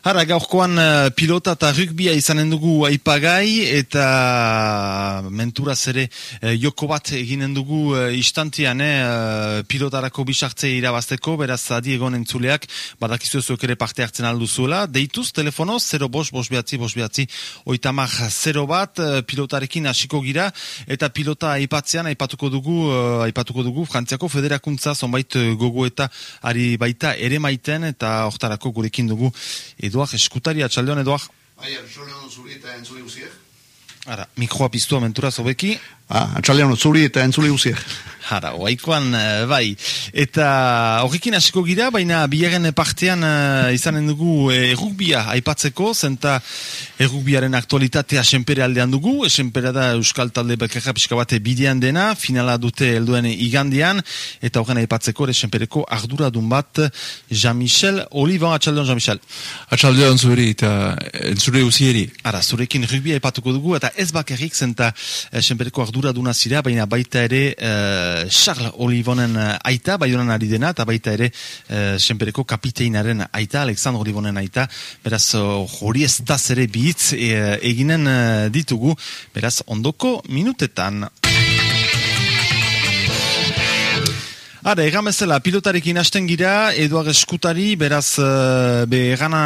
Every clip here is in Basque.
Hara, gaurkoan uh, pilota eta rugbia izanen dugu aipagai eta menturaz ere uh, joko bat eginen dugu uh, istantian uh, pilotarako bisartze irabazteko, beraz adi egon entzuleak badakizu zuek ere parte hartzen alduzuela. Deituz, telefono 0 bos, bos behatzi, bos behatzi, oitamak 0 bat, pilotarekin hasiko gira eta pilota aipatzean aipatuko dugu, aipatuko dugu, frantziako federakuntza zonbait gogo eta ari baita ere maiten eta hortarako gurekin dugu Eduak, eskutari atxaldeon, Eduak? Bai, atxaldeon zuri eta entzuli guziek. Ara, mikroa piztu aventura zobeki. Ah, atxaldeon zuri eta entzuli guziek. Hara, oaikoan, eh, bai. Eta horrekin hasiko gira, baina biaren partean uh, izanen dugu eh, errukbia aipatzeko, zenta errukbiaren aktualitatea senpere aldean dugu, senpere da Euskal Talde Bekerra pixka bate bidean dena, finala dute helduen igandian, eta horren aipatzeko ere senpereko arduradun bat, Jean-Michel Olivan, atxaldeon Jean-Michel. Atxaldeon zuri eta entzure usieri. Ara, zurekin errukbia aipatuko dugu, eta ez bakarrik zenta senpereko arduraduna zira, baina baita ere Charles Olivonen eh, aita, bai honen ari dena, eta baita ere uh, senpereko kapiteinaren aita, Alexandre Olivonen aita, beraz hori ez da zere bihitz eginen ditugu, beraz ondoko minutetan. Hara, egan bezala, pilotarekin hasten gira, Eduard Eskutari, beraz, uh, be, egana,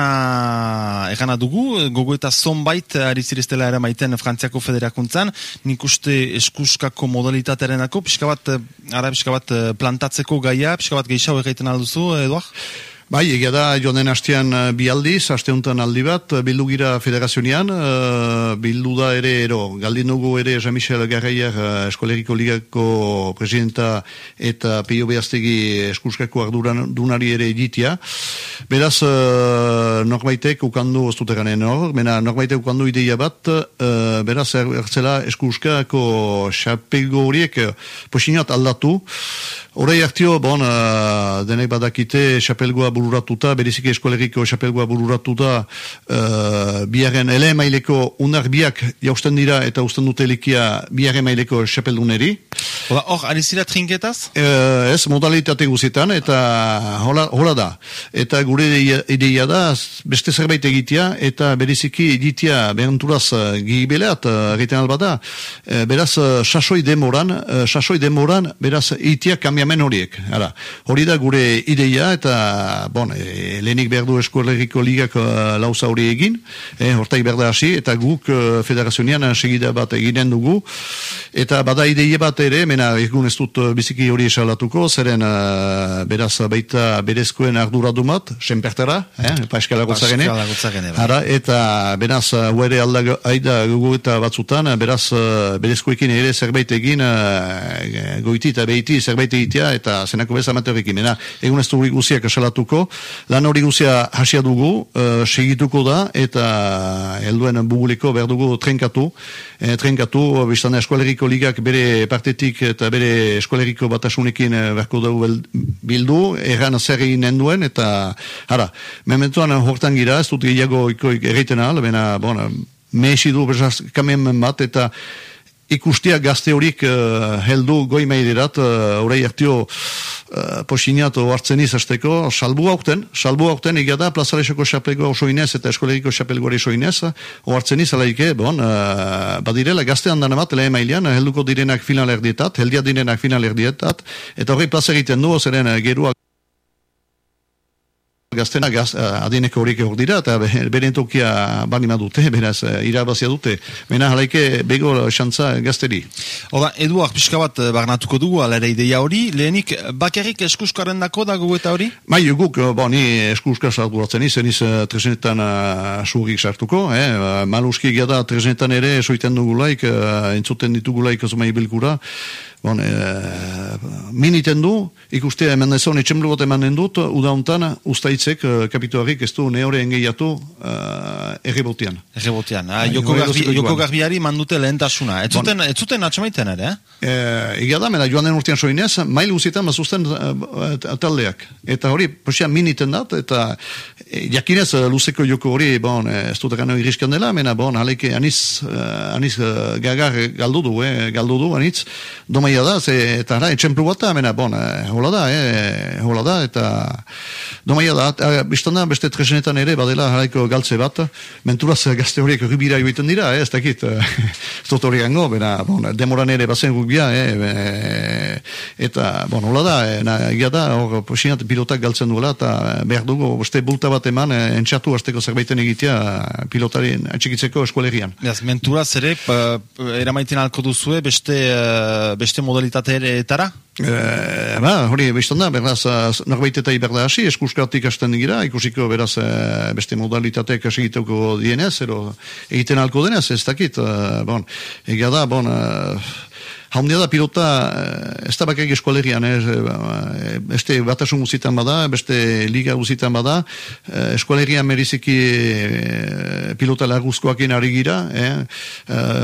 egana dugu, gogo eta zonbait, ari zireztela ere maiten Frantziako federakuntzan, nik uste eskuskako modalitatearen dako, pixka bat, ara, pixka bat plantatzeko gaia, pixka bat gehiago egiten alduzu, Eduard? Bai, egia da, joan den hastean uh, bi aldiz, aldi bat, uh, bildu gira federazionian, uh, bildu da ere, ero, galdin dugu ere Jean-Michel Garraier uh, Eskolegiko Ligako presidenta eta Pio Beaztegi eskuskako arduran dunari ere egitea. Beraz, norbaitek ukandu, ez dut eganen hor, mena norbaitek ukandu ideia bat, beraz, er, eskuskako xapelgo horiek posinat aldatu, Horai hartio, bon, uh, denek badakite, xapelgoa bururatuta, beriziki eskolegiko xapelgoa bururatuta, uh, biaren ele maileko unar biak jausten dira eta usten dute likia biaren maileko xapelduneri. Hor, ari zira trinketaz? Uh, ez, modalitate guzietan, eta hola, hola da. Eta gure ideia da, beste zerbait egitea, eta beriziki egitea behanturaz uh, gibeleat, uh, egiten albada, uh, beraz, uh, sasoi demoran, uh, sasoi demoran, beraz, itiak kamia hemen horiek. Ara, hori da gure ideia eta bon, e, lehenik behar du eskualeriko ligak uh, lauza hori egin, e, hortaik behar da hasi, eta guk uh, federazionian segida bat eginen dugu, eta bada ideia bat ere, mena egun ez dut biziki hori esalatuko, zeren uh, beraz baita berezkoen arduradumat, senpertara, eh, pa eskala gotzagene, ara, eta beraz, huere alda aida gugu eta batzutan, beraz, berezkoekin ere zerbait egin, uh, goiti eta behiti zerbait egin egitea eta zenako bez amaterekin. Ena, egun ez hori guziak esalatuko, lan hori guzia hasia dugu, uh, segituko da, eta helduen buguliko behar dugu trenkatu. E, trenkatu, biztana eskualeriko ligak bere partetik eta bere eskualeriko batasunekin eh, beharko dugu bildu, erran zer egin enduen, eta, hara, mementuan hortan gira, ez dut gehiago ikoik erreiten ahal, bena, bona, mehesi du, bezaz, kamen bat, eta ikustia gazte horik uh, heldu goi maiderat, uh, orei hartio uh, posiniatu hartzen izasteko, salbu haukten, salbu haukten, egia da, plazarexoko xapelgoa oso inez eta eskolegiko xapelgoa oso inez, oartzen izalaike, bon, uh, badirela gazte handan bat, lehen mailean, helduko direnak final erdietat, heldia direnak final erdietat, eta hori plazar egiten du, zeren uh, gerua gaztena gaz, uh, adineko horiek hor dira, eta beren tokia banima dute, beraz, uh, irabazia dute. Mena halaike bego xantza gazteri. Oda, Eduak pixka bat eh, barnatuko dugu, alera ideia hori, lehenik, bakarrik eskuskaren dako dago eta hori? Bai, guk, bo, ni eskuskar sartu hartzen izan iz, trezenetan uh, sartuko, eh? maluski gada trezenetan ere, soiten dugulaik, uh, entzuten ditugulaik, zumai bilkura, Bon, e, miniten du, ikustea hemen ez honi txemlu bat eman dut, udauntan, ustaitzek, uh, kapituarik ez du neore engeiatu uh, errebotian. Errebotian, ah, joko, garbi, joko garbiari mandute lehentasuna. Ez zuten, bon. zuten atxamaiten ere, eh? E, da, mena joan den urtean soinez, mail guzietan mazuzten taldeak. Eta hori, posia miniten dat, eta e, jakinez luzeko joko hori, bon, ez dut gano iriskan dela, mena, bon, haleke, aniz, aniz gagar galdu du, eh, galdu du, anitz, doma domaia da, ze, eta ara, etxemplu bat da, mena, bon, eh, hola da, eh, hola da, eta domaia da, eta biztanda beste tresenetan ere, badela haraiko galtze bat, menturaz gazte horiek rubira joiten dira, eh, ez dakit, ez dut hori gango, bena, bon, demoran ere bazen rubia, eh, eta, bon, hola da, eh, egia da, hor, posinat pilotak galtzen duela, eta behar dugu, beste bulta bat eman, eh, entxatu azteko zerbaiten egitea pilotari atxikitzeko eskualerian. Beraz, menturaz ere, eramaiten alko duzue, beste, beste modalitateetara? E, ba, hori, bestan da, beraz, norbait eta iberda hasi, eskuskartik hasten gira, ikusiko beraz eh, beste modalitateak egiteko dienez, ero egiten alko denez, ez dakit, uh, bon, egia da, bon, uh, Haundia da pilota, ez da bakak eskualerian, eh, beste batasun guzitan bada, beste liga guzitan bada, eskualerian meriziki pilota laguzkoakin ari gira, eh?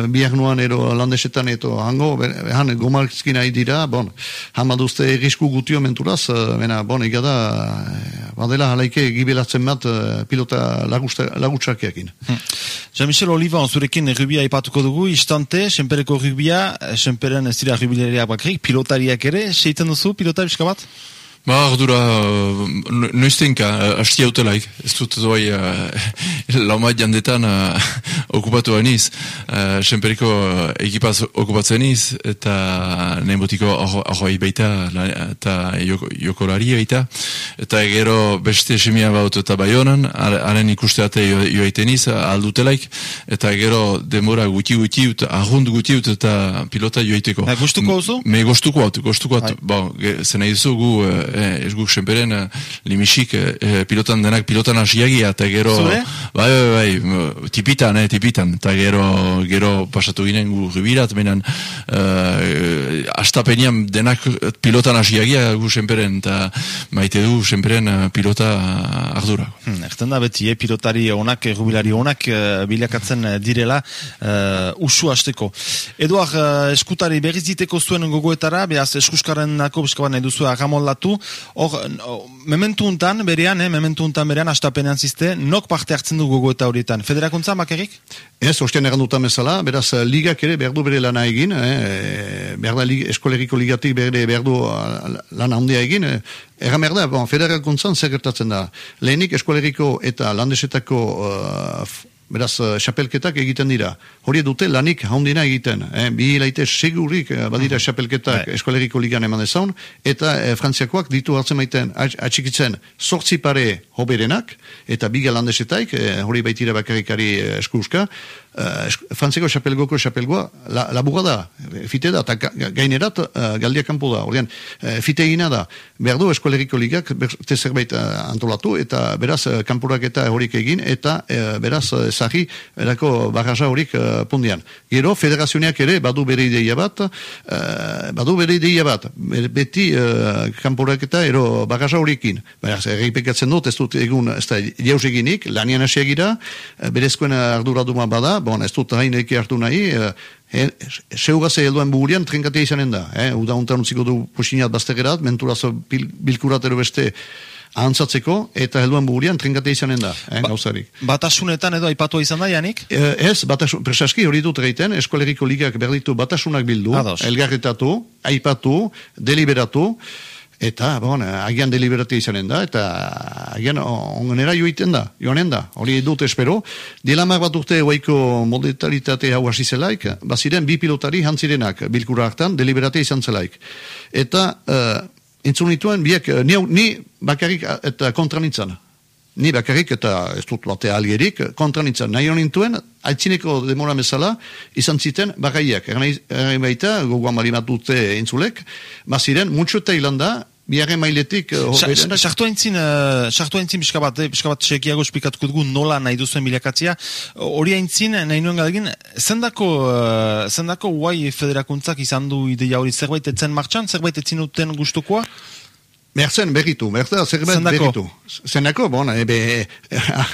biak nuan ero landesetan eto hango, han gomartzkin nahi dira, bon, han baduzte egisku gutio menturaz, bena, bon, ega da, badela halaike gibelatzen bat pilota lagutsakeakin. Hmm. Jean-Michel Oliva, zurekin rubia ipatuko dugu, istante, senpereko rubia, senperen ez dira jubilariak bakrik, pilotariak ere, seiten duzu pilotari bat? Ba, ardura, noiztenka, hasti hautelaik, ez dut doi uh, laumat jandetan uh, okupatu aniz, uh, senperiko ekipaz okupatzen aniz, eta nahi botiko ahoi baita, eta jokolari baita, eta gero beste semia baut eta bai honan, haren ikusteate joaiten niz, aldutelaik, eta gero demora guti guti ut, ahund guti ut, eta pilota joaiteko. Me gustuko hau Me gustuko hau, gustuko hau, ba, zena izu gu, eh, ez guk senperen eh, limisik eh, pilotan denak pilotan hasiagia eta gero Zure? bai, bai, bai, tipitan, eh, tipitan eta gero, gero pasatu ginen gu ribirat benen eh, astapenian denak pilotan hasiagia gu senperen eta maite du senperen eh, pilota ardura. Hmm, Erten da beti, eh, pilotari onak, jubilari onak uh, bilakatzen direla uh, usu hasteko. Eduard, uh, eskutari berriz diteko zuen gogoetara, behaz eskuskaren nako biskaban nahi duzu agamoldatu Hor, mementu untan, berean, eh, mementu untan berean, astapenean ziste, nok parte hartzen du gogo eta horietan? Federakuntza, makerik? Ez, ostean egan dutan bezala, beraz, ligak ere behar du bere lana egin, eh, behar da lig, eskoleriko ligatik bere behar du lana handia egin, eh, Egan behar da, bon, federakuntzan zer gertatzen da. Lehenik eskoleriko eta landesetako uh, beraz, xapelketak egiten dira. Hori dute lanik haundina egiten. Eh? Bi hilaite segurik badira mm. xapelketak right. eskoleriko ligan eman dezaun, eta eh, frantziakoak ditu hartzen maiten atxikitzen sortzi pare hoberenak, eta biga landesetaik, eh, hori baitira bakarikari eh, eskuska, uh, frantzeko xapelgoko xapelgoa la, laburra da, fite da, eta gainerat uh, galdia kanpo da. Ordean, uh, fite egina da, behar du eskoleriko ligak berte zerbait antolatu, eta beraz, uh, kanporak eta horik egin, eta uh, beraz, uh, zahi, erako barraza horik uh, pundian. Gero, federazioak ere, badu bere ideia bat, uh, badu bere ideia bat, beti uh, kanporak eta ero barraza horikin. Beraz, erreipekatzen dut, ez dut egun, ez da, jauz eginik, lanian asiagira, uh, berezkoen arduraduma bada, bon, ez dut hain eki hartu nahi, e, e, seugaze helduen bugurian trenkatea izanen da. Eh? Uda untan utziko du pusinat baztegerat, menturazo bil, bilkuratero beste ahantzatzeko, eta helduen bugurian trenkatea izanen da, eh, ba, gauzarik. Batasunetan edo aipatu izan da, Janik? E, ez, batasun, presaski hori dut egiten, eskoleriko ligak berditu batasunak bildu, Ados. elgarretatu, aipatu, deliberatu, Eta, bon, agian deliberatia izanen da, eta agian ongenera joiten da, joanen da, hori dut espero. Dilamak bat urte guaiko modalitaritate hau hasi zelaik, baziren bi pilotari jantzirenak bilkura hartan, deliberatia izan zelaik. Eta, uh, entzun nituen, biak, ni, ni bakarrik eta kontranitzan. Ni bakarrik eta ez dut late alierik, kontranitzan. Nahi honintuen, altzineko demora mesala, izan ziten bagaiak. Ernain baita, gogoan marimatute entzulek, baziren, mutxo eta biharren mailetik... Sartu haintzin, sartu haintzin pixka bat, pixka bat sekiago esplikatuko dugu nola nahi duzuen bilakatzia. Hori haintzin, nahi nuen gadegin, zendako, zendako guai federakuntzak izan du ideia hori zerbait etzen martxan, zerbait etzin duten gustukoa? Mertzen, berritu, mertzen, zerbait berritu. Zendako, bon, ebe,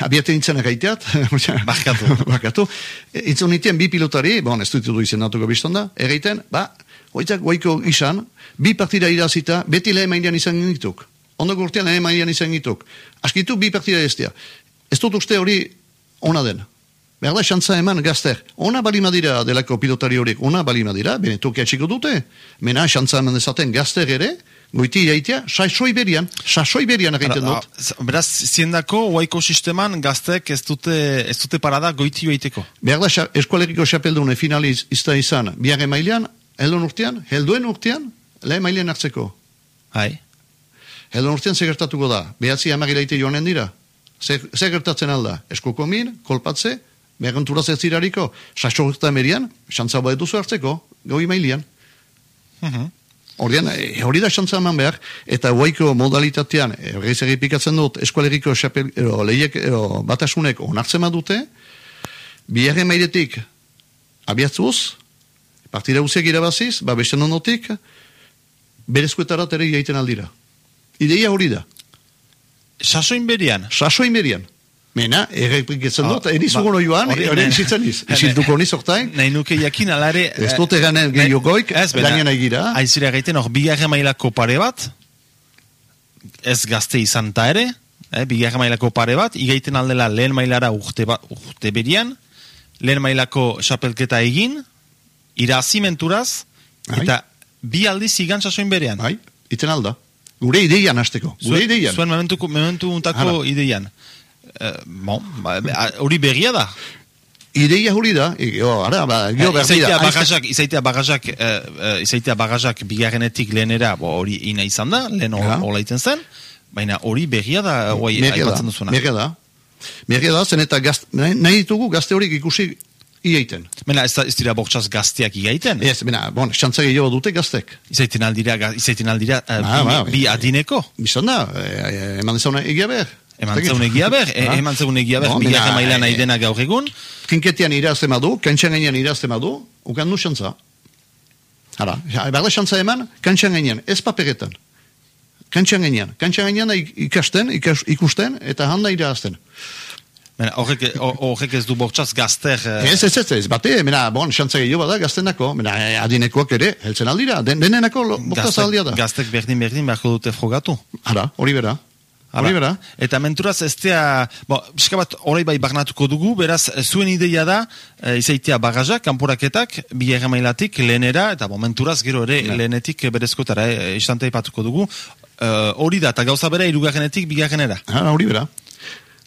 abiate nintzen erraiteat. Barkatu. Barkatu. Itzun nitien bi pilotari, bon, ez dutu du izan natuko biztonda, erraiten, ba, hoitzak goiko izan, bi partida irazita, beti lehen maindian izan gituk. Ondo gurtean lehen maindian izan gituk. Askitu bi partida ez Ez dut uste hori ona den. Behar da, xantza eman gazter. Ona balima dira delako pilotari horiek, ona balima dira, bene tokia txiko dute. Mena, xantza eman dezaten gazter ere, goiti iraitea, sasoi berian, sasoi berian egiten dut. Beraz, ziendako, oaiko sisteman, gaztek ez dute, ez dute parada goiti joiteko. Behar da, eskualeriko xapeldune finaliz izta izan, biharre mailean, helduen urtean, helduen urtean, lehen mailean hartzeko. Hai. Helduen urtean gertatuko da, behatzi amagiraite joanen dira. Zer gertatzen alda, eskuko min, kolpatze, berrenturaz ez zirariko, saso urtean merian, xantza bat duzu hartzeko, goi mailean. Mhm. Ordean, eh, hori da xantza eman behar, eta guaiko modalitatean, horreiz egipikatzen dut, eskualeriko xapel, ero, lehiek, ero, batasunek onartzen dute, biharre mairetik abiatzuz, partida guziak irabaziz, ba beste ondotik, berezkoetarat ere jaiten aldira. Ideia hori da. Sasoin berian. Sasoin merian. Mena, errepliketzen dut, Ah, eriz ba, ugono joan, hori- hori ne- izitzen iz. Isilduko niz oktain, Nahi nuke jakin alare... ez dut eganen gehiogoik, gainean egira. Aizira gaiten hor, bigarre mailako pare bat, ez gazte izan ta ere, eh, bigarre mailako pare bat, igaiten aldela lehen mailara urte, ba, urte berian, lehen mailako xapelketa egin, irazimenturaz, Bai. eta bi aldiz igan sasoin berean. Bai, iten alda. Gure ideian hasteko, gure Zuen- ideian. Zuen momentuko, momentu untako Hala. ideian. Eh, bon, ba, hori berria da. Ideia hori da, e, jo, ara, ba, jo, berdi Izaitea da. bagajak, izaitea bagajak, eh, eh, izaitea bagajak bigarrenetik lehenera, hori ina izan da, lehen Ja. hola iten zen, baina hori berria da, da, aipatzen duzuna. merria da. Merria da, zen eta gazt, nahi, nahi ditugu gazte horiek ikusi ieiten. Mena, ez, da, ez dira bortxaz gazteak igaiten, Ez, bena, bon, xantza gehiago dute gaztek. izaiten aldira, izaiten aldira eh, Ba, bi, ba, bi adineko. Bizan da, e, e, eman dezauna egia behar. Eman zeun egia ber, e, Ha? eman zeun egia ber, Bon, bigarren mena, mailan nahi eh, dena gaur egun, Trinketian irazte madu, kantxan gainean irazte madu, ukan du xantza. Hala, ja, behar da xantza eman, kantxan gainean, ez paperetan. Kantxan gainean, kantxan gainean ik- ikasten, ikas, ikusten, eta handa irazten. Mena, horrek, hor- horrek ez du bortxaz gazter, eh, Ez, ez, ez, ez, bate, mena, bon, xantza gehiago bada gaztenako, mena, eh, adinekoak ere, heltzen aldira, den, denenako gaztek, aldia da. gaztek berdin berdin beharko dute frogatu. Hala, hori bera. Hori bera. Eta menturaz ez tea, bo, pixka bat horai bai barnatuko dugu, beraz, eh, zuen ideia da, e, izaitea bagajak, kanporaketak, bi mailatik lehenera, eta bo, menturaz gero ere Ja. lehenetik berezkotara, e, istante ipatuko dugu, hori da, eta gauza bera, irugarrenetik bigarrenera. Hori bera.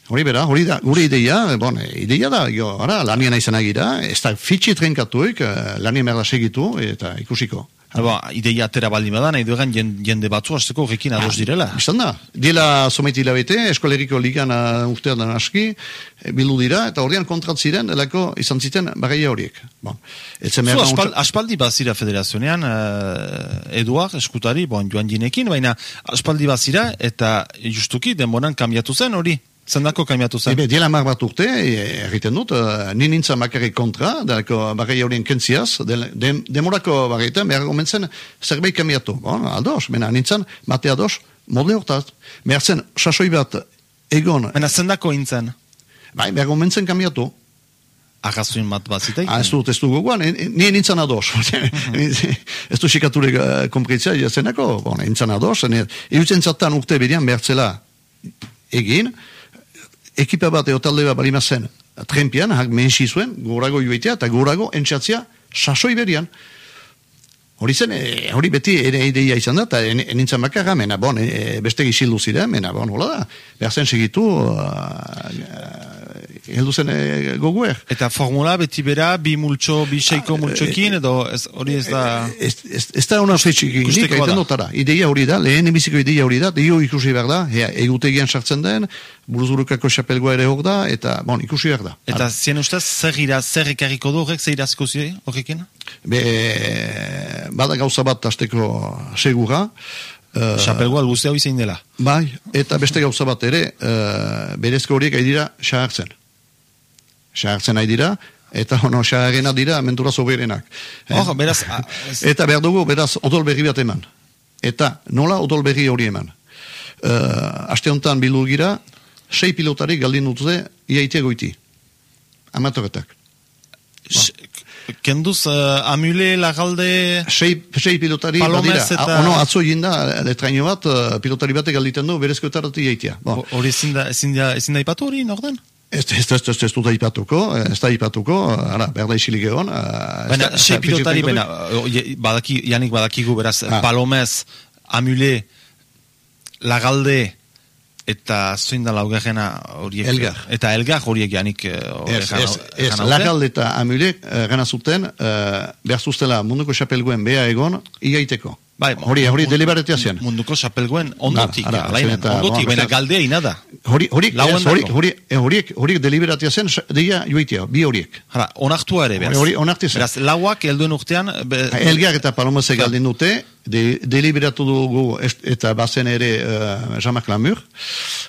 Hori bera, hori da, gure ideia, bon, eh, ideia da, jo, ara, lanien aizan agira, ez da fitxi trenkatuik, eh, lanien merda segitu, eta ikusiko. Bo, ideia atera baldin bada, nahi duegan jen- jende batzu hasteko horrekin ados direla. Biztan da, diela someti hilabete, eskoleriko ligan uh, urtean aski, e, bildu dira, eta horrean kontrat ziren, delako izan ziten bagaia horiek. Bon, Zu, aspal, aspaldi bazira federazionean, uh, Eduard, eskutari, bon, joan jinekin, baina aspaldi bazira, eta justuki denboran kambiatu zen hori. Zendako kambiatu zen. Ebe, diela mar bat urte, e, egiten dut, uh, ni nintzen bakarrik kontra, delako bagaia horien kentziaz, del- dem- demorako bagaitan, behar gomentzen zerbait kamiatu. Bon, ados, mena nintzen, mate ados, modle hortaz. Behar zen, sasoi bat egon, Baina zendako intzen, bai, behar gomentzen kamiatu. arrazuin bat bazita Ah, ez dut, ez du gogoan, ni ni nintzen ados. ez du xikaturek uh, kompritzea jazenako, bon, nintzen ados, irutzen zatan urte berian behartzela egin, ekipa bat eo talde bat balima zen trempian, hak mensi zuen, gorago joitea, eta gorago entxatzea sasoi berian. Hori zen, e, hori beti ere ideia izan da, eta en- nintzen bakarra, mena, bon, e, beste gizildu ziren, mena, bon, hola da, behar zen segitu, uh, heldu zen e, goguer. Eta formula beti bera, bi multxo, bi seiko multxoekin, edo ez, hori ez da... Ez, ez, ez da ona fetxik Ikusteko egin, da. egiten dutara. Ideia hori da, lehen emiziko ideia hori da, dio ikusi behar da, ea, egutegian sartzen den, buruzurukako xapelgoa ere hor da, eta, bon, ikusi behar da. Eta zien ustez, zer, ira, zer ekarriko du horrek, zer irazko zi horrekin? Be, bada gauza bat asteko segura, uh, Xapelgoa guzti hau izan dela. bai, eta beste gauza bat ere, uh, berezko horiek ari dira xahartzen. Xahartzen ari dira, eta ono, xaharrenak dira mentura soberenak. Eh? Hor, beraz, Eta behar dugu, beraz, odol berri bat eman. Eta nola odol berri hori eman. Uh, aste honetan bildu gira, sei pilotari galdin dutze iaite goiti. Amatoretak. kenduz, uh, amule, lagalde... Sei, sei pilotari badira. eta- Ono, atzo jinda, letraino bat, uh, pilotari batek galditen du, berezko iaitea. Bon. Hori ezin da, ezin da, ezin da ipatu hori, norden? Ez, ez, ez, ez, ez dut aipatuko, ez da aipatuko, ara, behar da isilik egon. eh, Baina, da pilotari, baina, oie, badaki, janik badakigu, beraz, Ah. Palomez, Amule, Lagalde, eta zoin da laugarrena horiek. Elgar. Eta Elgar horiek janik eh, Ez, ez, ez, eta amulek gana zuten, uh, behar zuztela munduko xapelguen beha egon, igaiteko. Bai, hori, hori zen. Munduko xapelguen ondotik, Ara, ara, alainen, zen eta, ondotik, baina galdea inada. Hori, hori, hori, hori, eh, horiek, horiek deliberatea zen, deia joitea, bi horiek. Hala, onartua ere, beraz. Hori- hori onartu. Beraz, lauak helduen urtean, be, Elgar eta Palomeze galdin dute, de, deliberatu dugu eta bazen ere uh, Jean-Marc Lamur,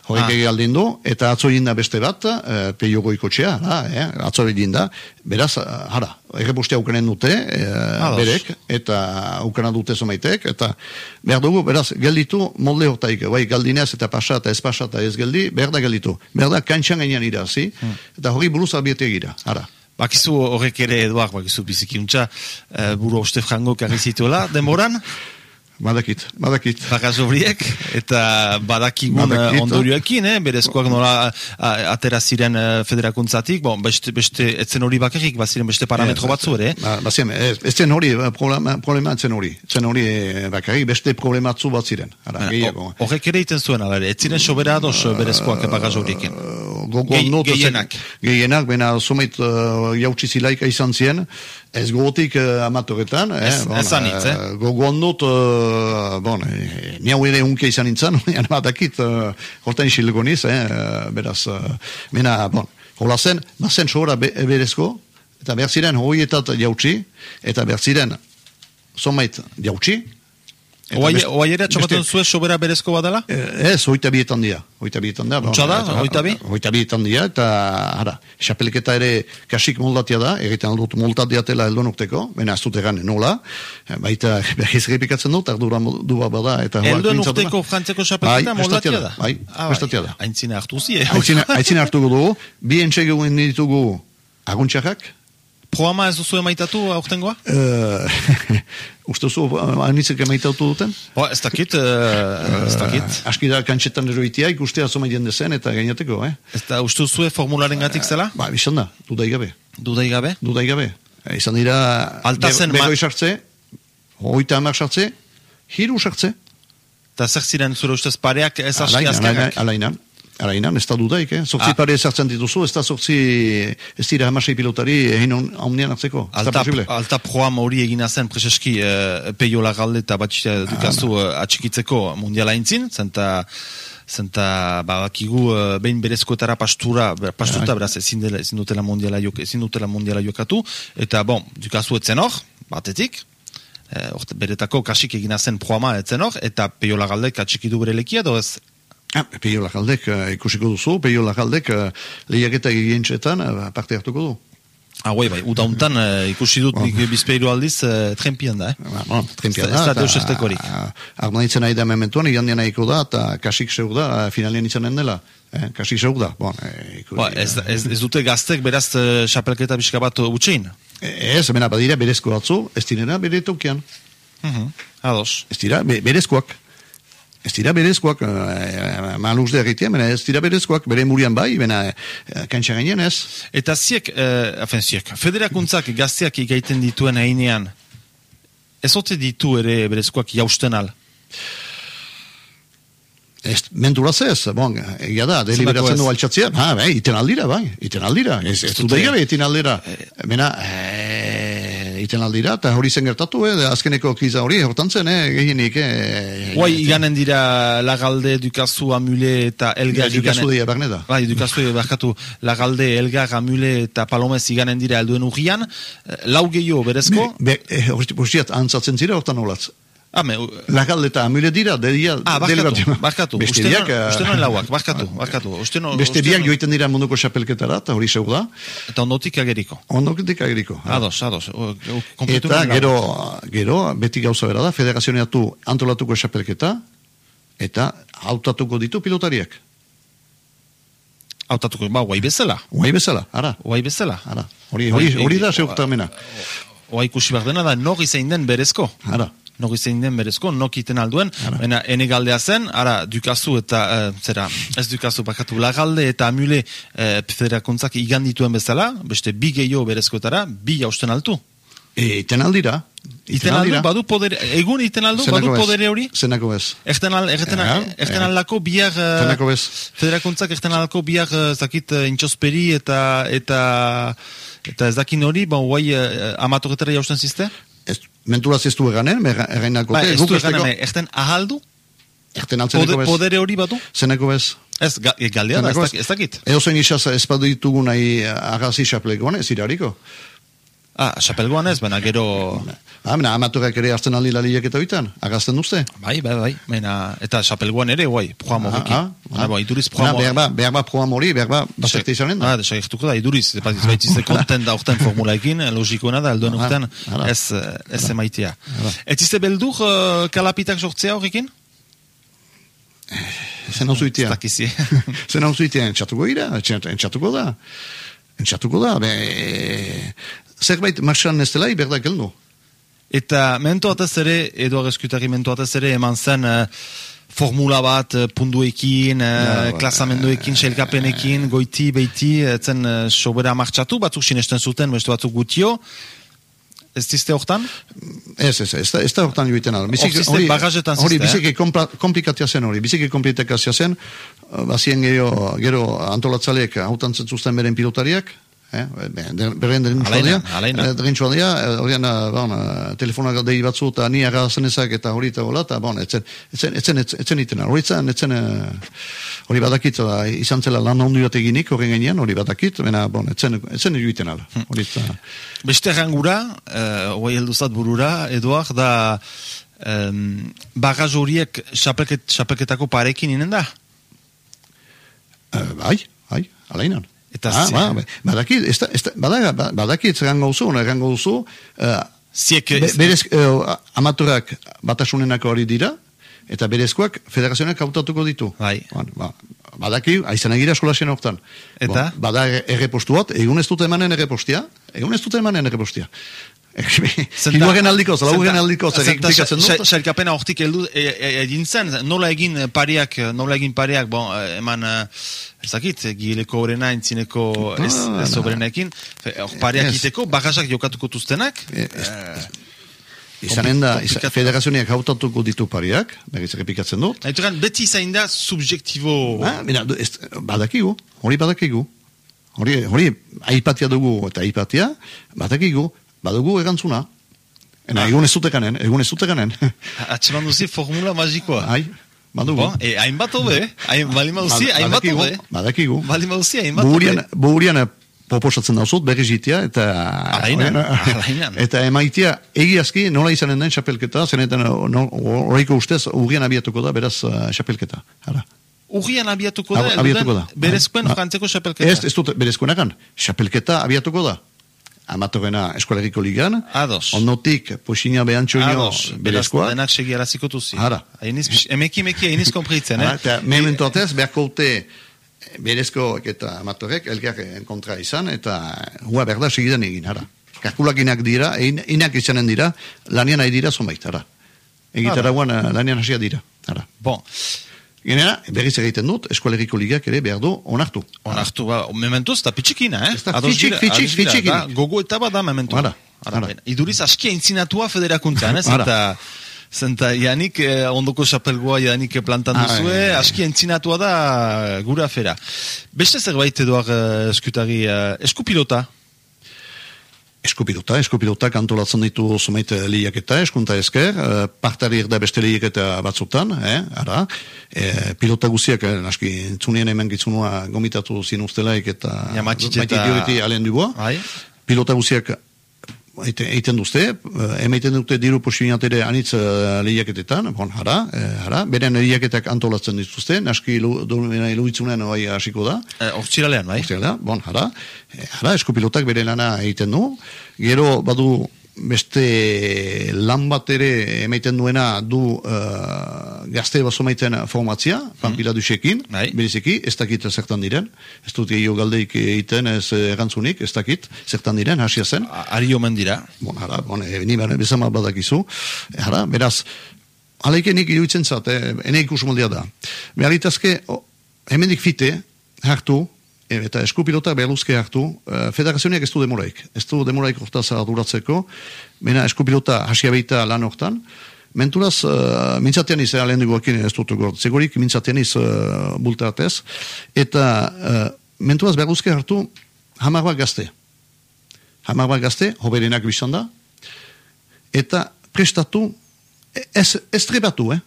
horiek Ah. ah. galdin du, eta atzo jinda beste bat, uh, peio goikotxea, da, eh, atzo jinda, beraz, hara, errebustea aukenen dute, uh, berek, eta aukena dute zomaitek, eta behar dugu, beraz, gelditu molde hortaik, bai, galdinez eta pasa eta ez pasa eta ez geldi, behar da gelditu. Behar da kantxan gainean irazi, eta hori buruz abiete gira, hara. Bakizu horrek ere eduak, bakizu bizikiuntza, uh, buru oste frango karri zituela, denboran, Badakit, badakit. Bakas horiek, eta badakigun Badakit, eh, ondorioekin, eh, berezkoak nola a, atera ziren eh, federakuntzatik, bon, beste, beste, etzen hori bakarrik, baziren beste parametro batzu ere, eh? Ba, bazien, ez, ez zen hori, problema, problema ez zen hori. Ez Zen hori bakarrik, beste problematzu bat ziren. Ho- Horrek ere iten zuen, ala ez ziren sobera ados berezkoak not, gehienak. Gehienak, bena sumait uh, jautsi zilaika izan zien, ez gogotik uh, amatoretan. Eh, Ez- ez anitz, eh? Gogo not, uh, bon, eh, ni hau ere unke izan nintzen, baina batakit, uh, hortan isilgo niz, eh, eh, beraz, uh, mena, bon, hola zen, bazen sobera be, berezko, eta behar ziren hoietat jautsi, eta behar ziren somait jautsi, eta Oai, beste- oai ere atxamaten beste- zuen sobera berezko badala? Eh, Ez, hoita bietan dia. Hoita bietan dia. Hutsa da, hoita bi? Hoita bietan dia, eta, ara, xapelketa ere kasik moldatia da, egiten aldut moldat diatela eldon urteko, bena ez dut egan nola, Eh, baita berriz repikatzen dut, ardura modua bada, eta da. urteko frantzeko xapelketa Bai, moldatia da? bai, Ah, prestatia da. Aintzina hartu zi, eh? Aitzina hartuko dugu, bi entxeguen ditugu aguntxarrak, Programa ez duzu emaitatu aurtengoa? uh, uste zu, anitzek emaitautu duten? Ba, ez dakit, eh, ez dakit. Aski da kantxetan eroitia, ikustea zoma jende zen, eta gainateko, eh? Ez da, uste duzue formularen gatik zela? Ba, izan da, dudai gabe. Dudai gabe? dudai gabe. Eh, Izan dira, Alta zen, begoi ma- sartze, hoita hamar sartze, hiru sartze. Eta zer ziren zure ustez pareak ez aski Alainan, alainan, alainan. Alainan, ez da dudaik, eh? Zortzi Ah. pare sartzen dituzu, ez da zortzi, ez dira hamasei pilotari egin omnian hartzeko. Ez da Alta, alta proam hori egina zen preseski uh, peio lagalde eta batxita dukazu uh, atxikitzeko mundiala intzin, zenta zenta badakigu uh, behin berezkoetara pastura, pastuta, beraz ezin, dela, ezin dutela mundiala jok, ezin dutela mundiala jokatu, eta bon, dukazu etzen hor, batetik, eh, orte, beretako kasik egina zen proama etzen hor, eta peio lagaldek atxikidu bere lekia, edo ez Ah, Peio Lajaldek uh, ikusiko duzu, Peio Lajaldek uh, lehiaketa egintxetan uh, parte hartuko du. Ah, bai, bai, udauntan uh, ikusi dut nik bizpeiru aldiz uh, trenpian da, eh? Ba, bon, trimpia Ez da- ez da deus estekorik. Armanitzen nahi da mementuan, igan dien nahiko da, eta kasik zeu da, eh, finalien izanen dela. Eh, kasik zeu da. Bon, eh, ikuri, Ba, ez, ez, ez dute gaztek beraz uh, xapelketa pixka bat utxein. Ez, bena badira berezko batzu, ez direna bere tokian. Mhm. Ados. Ez dira be, berezkoak. Ez dira berezkoak, maluz da egitea, bena ez dira berezkoak, bere murian bai, bena uh, kantxa gainean ez. Eta ziek, eh, afen ziek, federakuntzak gazteak igaiten dituen heinean, ez ote ditu ere berezkoak jausten al? Ez, menturaz ez, bon, egia da, deliberatzen ez? du altxatzea, ha, bai, iten aldira, bai, iten aldira, ez, ez dute- dute gabe, iten aldira, bena, eh, iten aldira, eta hori zen gertatu, eh, azkeneko kiza hori, hortan zen, eh, gehienik, eh, Guai, iganen dira lagalde, dukazu, amule eta elgar Edukazu iganen... deia, barne da. Bai, dukazu, barkatu, lagalde, elgar, amule eta palomez iganen dira helduen urrian, eh, lau gehiago berezko, Be, eh, hori- horiziat, antzatzen zira, hortan olatz. Ah, me, Lagalde eta amule dira, dedia, ah, barkatu, deliberatu. barkatu, Beste biak, eh, uste non lauak, barkatu, barkatu, uste non- Beste biak joiten dira munduko xapelketara, eta hori zeu da, eta ondotik ageriko. ondoketik ageriko. Ados, ados, Eta gero, gero, beti gauza bera da, federazioneatu antolatuko xapelketa, eta hautatuko ditu pilotariak. Hautatuko, ba, guai bezala, Guai bezala, ara, guai bezala. ara. Hori, hori, hori da seurtamena. Oa ikusi behar dena da, nor izain den berezko. Ara. Nogi zein den berezko, nokiten alduen, baina ene galdea zen, ara, dukazu eta, eh, zera, ez dukazu bakatu, lagalde eta amule eh, federakuntzak igandituen bezala, beste bi gehiago berezkoetara, bi jausten altu. E, iten aldira. Iten aldu, badu podere, egun iten aldu, badu podere hori? Zenako ez. Erten, al, erten, Ja, erten ja. aldako biak... eh, Zenako ez. Federakuntzak erten aldako biak, eh, zakit, eh, intxosperi eta, eta, eta ez dakin hori, bon, guai, uh, amatoretara jausten zizte? Menturaz ez du eganen, errainako Ba, ez du besteko, egan, erten ahaldu? erten Pode, altzeneko ez. podere hori badu? Zenako ez. Ez, ga, galdea da, ez dakit. Edo zen isaz ez badu ditugu nahi agazi xaplekoan, ez irariko. Ah, xapelgoan ez, baina gero... Ah, mena, amaturak ere hartzen aldi laliek eta oitan, agazten duzte. Bai, bai, bai. Baina, eta xapelgoan ere, guai, proam Ah, horrekin. ah, Ah, bai, iduriz Ah, proam behar ba, behar ba proam hori, behar ba, basakte izanen da. Ah, desagertuko da, iduriz. Bat izbaitizte konten da urten formulaekin, logikoena da, alduen urten, hala. ez, eh, ez emaitia. Ez izte beldur uh, kalapitak sortzea horrekin? Zen hau zuitea. Ez dakizi. Zen hau zuitea, entxatuko ira, entxatuko da. Entxatuko da, be... Zerbait marxan ez dela, berda geldo. Eta mento atez ere, edo ageskutari mento ere, eman zen eh, formula bat, eh, punduekin, uh, Ja, ba, klasamenduekin, sailkapenekin, goiti, beiti, etzen uh, sobera martxatu, batzuk sinesten zuten, beste batzuk gutio. Ez dizte hortan? Ez, ez, ez, ez da hortan joiten ala. Hori- Hori, biziki komplikatia zen hori, biziki komplikatia zen, uh, bazien gero, gero antolatzaleek hautan zentzuzten beren pilotariak, eh, be- de- beren Alaina, alaina. derintzua dia, horian, bon, eh, telefonak dei batzu eta ni agazen ezak eta hori eta hola, eta bon, etzen, etzen, etzen, etzen, itena, hori etzen, etzen, eh, hori badakit, da, izan zela lan ondu bat eginik, horren gainean, hori badakit, bena, bon, etzen, etzen ala, Hm. hori eta, Beste errangura, uh, oai helduzat burura, Eduard, da um, bagaz horiek xapelket, xapelketako parekin inen da? Eh, bai, bai, alainan. Eta ah, ba, ba, badakit, ez da, ez da, badaga, ba- badakit errango duzu, errango duzu, uh, Ziek, be, berez, uh, amaturak batasunenako hori dira, eta berezkoak federazionak hautatuko ditu. Bai. Ba, ba, badaki, aizan egira eskolazien hortan. Eta? Bon, bada erre- errepostu bat, egun ez dute emanen errepostia, egun ez dute emanen errepostia. Hiruaren aldiko, zalauaren aldiko, zer egitikatzen dut. Sailkapena hortik heldu e, e, egin zen, nola egin eh, pareak, nola egin pareak, bon, eman, ez dakit, gileko horrena, entzineko ez, Ah, ez fe, hor pareak Ez. iteko, bagazak jokatuko tuztenak, E, ez- Izanen da, federazioak hautatuko ditu pariak, berriz errepikatzen dut, Naituran, beti zain da subjektibo... Ah, ez, badakigu, hori badakigu. Hori, hori aipatia dugu eta aipatia, badakigu, badugu erantzuna. Ena, Ah. egun ez zutekanen, egun ez zutekanen. Atxeman duzi formula magikoa. Ai, badugu. Bo, e, hainbat hobe, hain, bali maduzi, Bad- hainbat hobe. Badakigu. Bali maduzi, hainbat hobe. burian proposatzen dauzut, berri jitia, eta... Alainan, alainan. Eta emaitia, egiazki, nola izanen den xapelketa, zenetan horreiko ustez, urrian abiatuko da, beraz, xapelketa. Hala. Urrian abiatuko da, abiatuko da. berezkoen frantzeko xapelketa. Ez, ez dut berezkoenakan. Xapelketa abiatuko da. Amatorena eskolegiko ligan. Ados. Ondotik, poxina behantxo ino Ados, beraz, berezkoa. denak segi araziko duzi. Hara. Hainiz, emeki, emeki, hainiz kompritzen, Hala, eh? Eta mementu atez, beharko dute berezkoak eta amatorek elkar kontra izan, eta hua berda segidan egin, hara. Kalkulakinak dira, ein- inak izanen dira, lanian nahi dira zonbait, hara. Egitaraguan eh, lanian hasia dira, hara. Bon, Genera, berriz egiten dut, eskolegiko ligak ere behar du onartu. onartu, ba, mementuz, eta pitxikina, eh? Ez da, fitxik, fitxik, da, Gogo eta bada mementu. Hara, hara. baina, Iduriz aski aintzinatua federakuntzan, ez? Hara. Eta, zenta, janik eh, ondoko xapelgoa janik plantan Ah, duzue, eh, eh. aski aintzinatua da eh, gura afera. Beste zerbait edoak uh, eskutari, uh, eskupilota, Eskupidota, eskupidota kantolatzen ditu zumeit lehiaketa, eskunta esker, eh, partari da beste lehiaketa batzutan, eh, ara, eh, pilota guziak, eh, naski, entzunien hemen gitzunua gomitatu zinuztelaik eta Ja, matxitxe maite eta- dioriti alen bai? pilota guziak eiten, eiten duzte, eh, emaiten dute diru posinatere anitz uh, lehiaketetan, bon, hara, eh, hara, beren lehiaketak antolatzen dituzte, naski lu, luitzunen bai hasiko da, Eh, Hortziralean, bai? Hostia da, bon, hara, eh, hara, eskupilotak bere lana egiten du, gero badu beste lan bat ere emaiten duena du uh, gazte baso maiten formazia, pampila duxekin, Bai. bereziki, ez dakit zertan diren, ez dut gehiago galdeik egiten ez erantzunik, ez dakit zertan diren, hasia zen, Ari omen dira. bon, ara, bon, e, ni bezama badakizu, ara, beraz, aleike nik iruditzen zat, eh, ene ikus moldea da. Beharitazke, hemendik fite, hartu, eta eskupilota behaluzke hartu, eh, federazioak ez du demoraik. Ez du demoraik hortaz arduratzeko, bena eskupilota hasia beita lan hortan, Menturaz, uh, mintzatean iz, lehen duguakin ez dut gort, zegorik mintzatean iz uh, bultatez, eta uh, menturaz behaluzke hartu hamar bat gazte. Hamar bat gazte, hoberenak bizan da, eta prestatu, ez, ez trebatu, eh?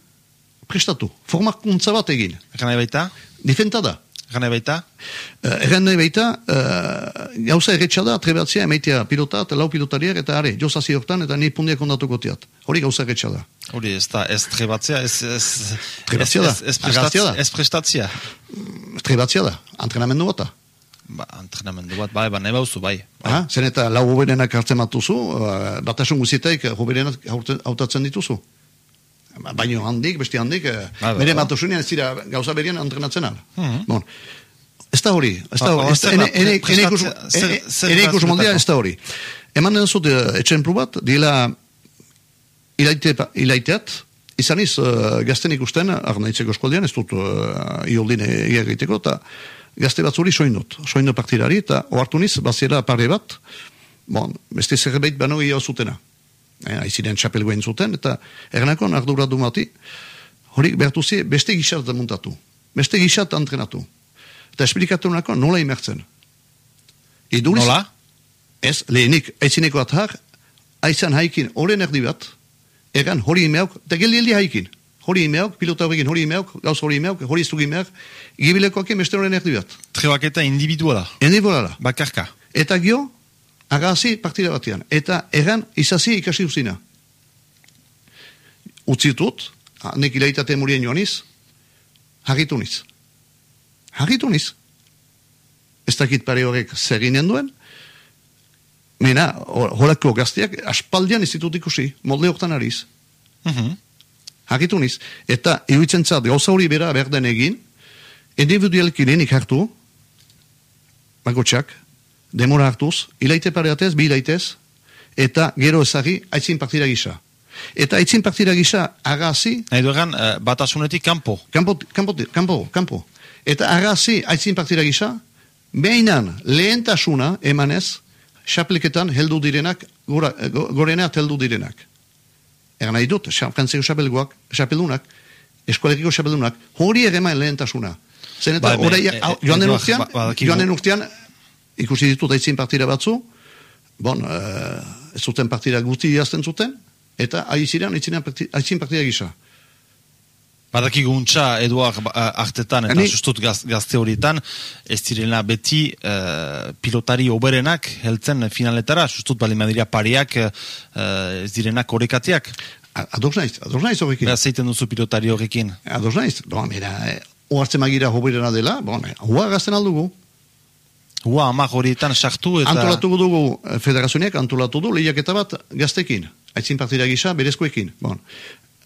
Prestatu, formakuntza bat egin. Gana baita? Difenta da. Gana baita? Uh, Erren nahi baita, uh, gauza erretxa da, trebatzea, emaitea pilota, eta lau pilotariak, eta are, jozazi hortan, eta ni pundiak ondatuko tiat. Hori gauza erretxa da. Hori ez da, ez trebatzea, ez... ez Trebatzea da, ez, ez, da. ez prestatzia. Trebatzea da, antrenamendu bata. Ba, entrenamendu bat, bai, ba, nahi bauzu, bai. Ha? Zen eta lau hoberenak hartzen matuzu, uh, batasun guztietaik hoberenak hautatzen dituzu. Ba, Baino handik, beste handik, uh, Ba, ba, bere ba. matasunean ez dira gauza berian entrenatzen al. Mhm. Bon. Ez da hori, ez da Ba, hori, ene- ene ikus- zuretako? ez da hori. Eman den zut, uh, etxemplu bat, diela ilaite, ilaiteat, izaniz uh, gazten ikusten, arnaitzeko eskoldean, ez dut uh, ioldin egiteko, eta gazte bat zuri soinut, soinu partidari, eta ohartu niz, baziera pare bat, bon, beste zerbait bano gehiago zutena. Eh, aiziren txapelgoen zuten, eta errenakon arduratu mati, hori behartu zi, beste gixat muntatu, beste gixat antrenatu. Eta esplikatu nako nola imertzen. Iduriz, Nola? Ez, lehenik, aizineko athar, aizan haikin, horren erdi bat, egan hori imeauk, eta geldi haikin. Hori imeauk, pilota horrekin hori imeauk, gauz hori imeauk, hori iztugi imeauk, gibilekoak beste horren erdi bat. Trebaketa individuala, Ene bolala. bakarka. Eta gio, agazi partida batean. Eta egan izazi ikasi uzina. Utzitut, ha, nek ilaitate murien joaniz, hagitu niz. Hagitu niz. Ez dakit pare horrek zer ginen duen, Mena, horako gazteak aspaldian ez ditut ikusi, molde hortan ariz. Mhm. Hagitu niz. Eta iruditzen zat, gauza hori bera berden egin, individualki lehenik hartu, bakotxak, demora hartuz, ilaite pareatez, bi ilaitez, eta gero ezagi, aitzin partida gisa. Eta aitzin partida gisa, agazi, Nahi duegan, uh, batasunetik kanpo. kanpo, kanpo, kanpo, kanpo. Eta agazi, aitzin partida gisa, behinan lehentasuna emanez, xapliketan heldu direnak, gora, go- goreneat heldu direnak. Egan nahi dut, frantzeko xapelgoak, xapeldunak, eskualekiko xapeldunak, hori ere eman lehentasuna. Zen eta Bai, me- hori, e- hau, e- joan den urtean, ba- joan den urtean, ikusi ditut aitzin partida batzu, bon, uh, ez zuten partida guti jazten zuten, eta aiziran aitzin parti- aitzin partida gisa. Badakigu untxa Eduard ba- hartetan eta Ni- sustut gaz, gazte horietan, ez direla beti eh, pilotari oberenak heltzen finaletara, sustut bali madira pariak eh, ez direnak orekatiak. A- Ados naiz, ados naiz horrekin. Beraz zeiten duzu pilotari horrekin. Ados naiz, bon, mira, eh, ohartzen magira hoberena dela, bon, hua gazten aldugu. Hua amak horietan sartu eta... Antolatu dugu, eh, federazionek antolatu du lehiaketa bat gaztekin. Aitzin partida gisa, berezkoekin. Bon,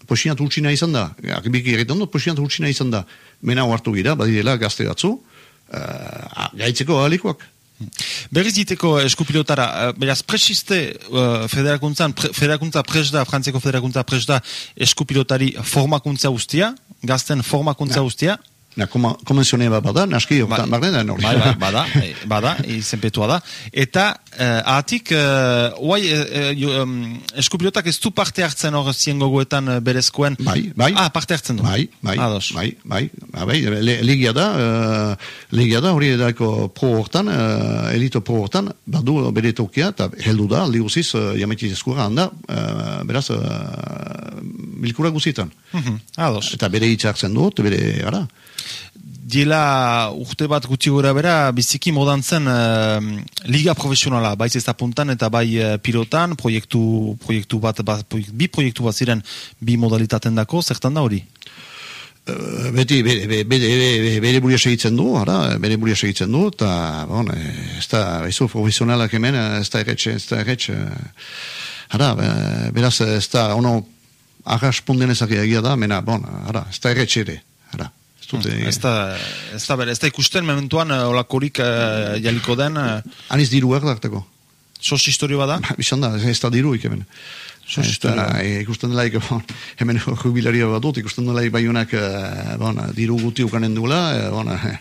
posinat utxina izan da, akibiki egiten dut, posinat utxina izan da. Mena hartu gira, badirela gazte batzu, uh, gaitzeko ahalikoak. Berriz diteko eskupilotara, eh, beraz presiste uh, federakuntzan, pre, federakuntza pres da, Frantziako federakuntza pres da eskupilotari formakuntza ustia, gazten formakuntza ustia, Na, koma, konbenzione bat bada, naski, hortan, Bai. barne da, nori. Bai, bai, bada, eh, bada, izenpetua da. Eta, eh, ahatik, eh, oai, jo, em, eskupilotak ez du parte hartzen hor zien gogoetan berezkoen. Bai, bai. Ah, parte hartzen du. Bai, bai, Ados. bai, bai, bai, bai, le, ligia da, uh, ligia da, hori edako pro hortan, uh, elito pro hortan, badu bere tokia, eta heldu da, aldi guziz, uh, jametiz eskura handa, uh, beraz, uh, bilkura guzietan. Mhm, ados. Eta bere hitza hartzen du, eta bere, ara, Diela urte bat gutxi gora bera, biziki modan zen eh, liga profesionala, baiz ez da puntan eta bai eh, pilotan, proiektu, proiektu bat, bat, proiek- bi proiektu bat ziren bi modalitaten dako, zertan da hori? Uh, beti bere, bere, bere, bere, buria segitzen du, ara, bere buria segitzen du, eta, bon, eh, ez da, baizu profesionalak hemen, eh, ez da erretxe, ez da erretxe, Hara, be- beraz, ez da, ono, arras punden ezak egia da, mena, bon, hara, ez da erretxere, hara. Ez dute, Ez da, ez da, bere, ez da ikusten mementuan eh, olakorik uh, jaliko den, uh, aniz diruak darteko. sos historio bada? Bizan da, ez da diruik hemen. Sos Ez da, e, ikusten delaik, bon, hemen jubilaria bat dut, ikusten delaik baiunak, eh, bon, diru guti ukanen duela, eh, bon, eh,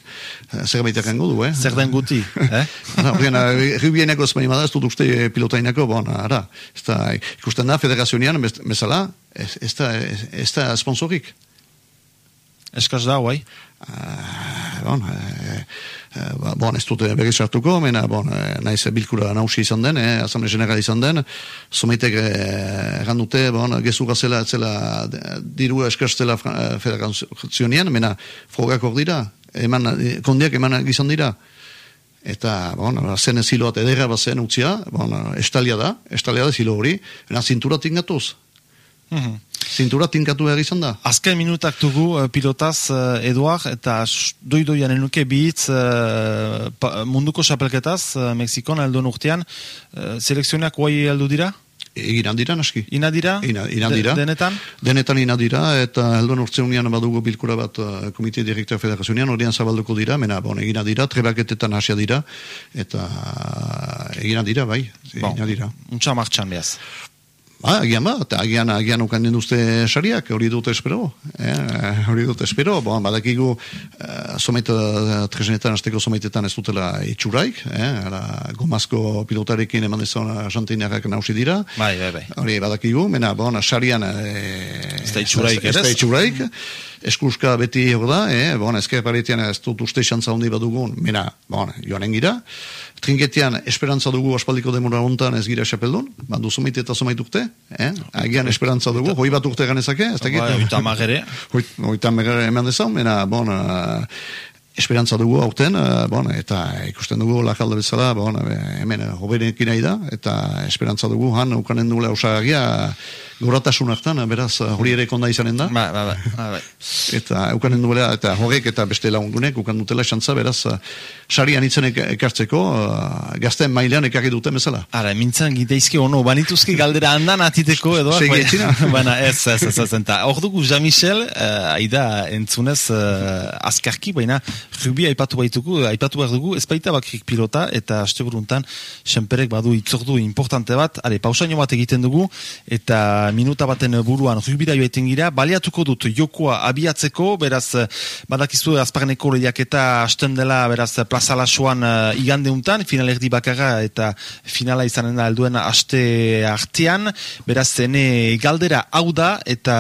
zerbait ekango du, eh? Zer den guti, eh? Ara, horien, rubieneko ez bada, ez dut uste eh, pilotainako, bon, ara, ez da, ikusten da, federazionean, bez- bezala, ez, ez da, ez da sponsorik. Eskaz da, guai. Uh, bon, eh, eh, ba, bon, ez dute berriz hartuko, mena, bon, eh, naiz bilkura nausi izan den, eh, asamble general izan den, somaitek eh, erran dute, bon, gezurra zela, zela eh, dirua eskerzela federazionean, mena, frogak hor dira, eman, eh, kondiak eman izan dira, eta, bon, zen zilo bat ederra bat zen utzia, bon, estalia da, estalia da zilo hori, ena zintura tingatuz, Mhm. zintura tinkatu behar izan da. Azken minutak dugu eh, pilotaz uh, Eduard eta doidoian enuke bihitz eh, pa- munduko xapelketaz uh, Mexikon alduen urtean uh, selekzionak guai aldu dira? Egin dira, naski. Ina dira? Ina, ina dira. De- denetan? Denetan ina dira, eta helduen urtzeunian badugu bilkura bat uh, Komite Direktor Federazionean, horian zabalduko dira, mena, bon, egina dira, trebaketetan hasia dira, eta uh, egina dira, bai, egina Bon. Untxa martxan behaz. Ba, agian ba, eta agian, agian ukan duzte sariak, hori dut espero, eh, hori dut espero, bon, badakigu, uh, somet, tresnetan, azteko sometetan ez dutela itxuraik, eh, ara, gomazko pilotarekin eman dezon argentiniakak nausi dira, Bai, bai, bai. Hori badakigu, mena, bon, sarian... E, Ez da itxuraik ez ere, da ez? itxuraik. Eskuska beti hor da, eh? bon, ezker paretian ez dut uste xantza hondi badugun, mena, bon, joanen gira. Trinketian, esperantza dugu aspaldiko demora hontan ez gira xapeldun, bandu sumite eta sumait urte, eh? agian esperantza dugu, hoi bat urte ganezake, ez dakit? Bai, oita hamar ere. Hoit, hoitan megare eman dezan, mena, bon, uh, esperantza dugu aurten, uh, bon, eta ikusten dugu lakalde bezala, bon, be, hemen hoberekin nahi da, eta esperantza dugu, han, ukanen duela usagia, goratasun hartan, beraz, hori ere konda izanen da, Bai, bai, bai. bai, bai. eta ukanen duela, eta horrek eta beste lagungunek, ukan dutela xantza, beraz, sarian itzen ek- ekartzeko, uh, gazten mailean ekarri duten bezala. Ara, mintzan gideizke ono, banituzke galdera handan atiteko edo. Baina ez, ez, ez, ez, eta hor dugu Jean-Michel, uh, aida entzunez uh, azkarki, baina rugby aipatu baitugu, aipatu behar dugu, ez baita bakrik pilota, eta aste buruntan, senperek badu itzordu importante bat, are, pausaino bat egiten dugu, eta minuta baten buruan rugbira joaiten gira, baliatuko dut jokoa abiatzeko, beraz, eh, badakizu azparneko lehiaketa hasten dela, beraz, plaza lasoan uh, igande untan, finalerdi bakarra eta finala izanen da helduen aste artean, beraz, ene galdera hau da, eta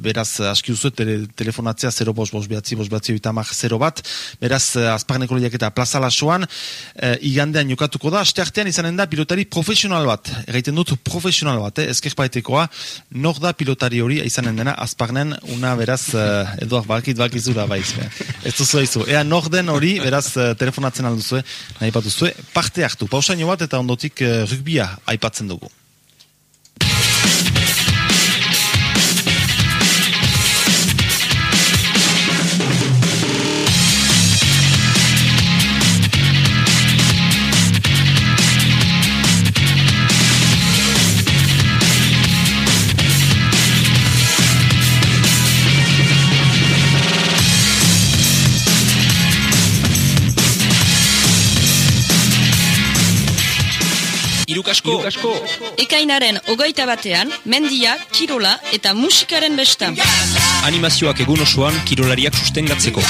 beraz, aski duzu, tele, telefonatzea 0 bos, bos behatzi, bos behatzi, oita 0 bat, beraz, eh, azparneko lehiaketa plaza lasoan, uh, igandean jokatuko da, aste artean izanen da pilotari profesional bat, erraiten dut profesional bat, eh? ezker paetekoa, nor da pilotari hori izanen dena, azparnen, una beraz, uh, edo balkit balkizura baiz, be. ez duzu haizu, ea nor den hori, beraz, uh, telefonatzen alduzue, nahi bat duzue, parte hartu, pausaino bat eta ondotik uh, rugbia aipatzen dugu. Irukasko. Ekainaren ogoita batean, mendia, kirola eta musikaren besta. Animazioak egun osoan kirolariak sustengatzeko.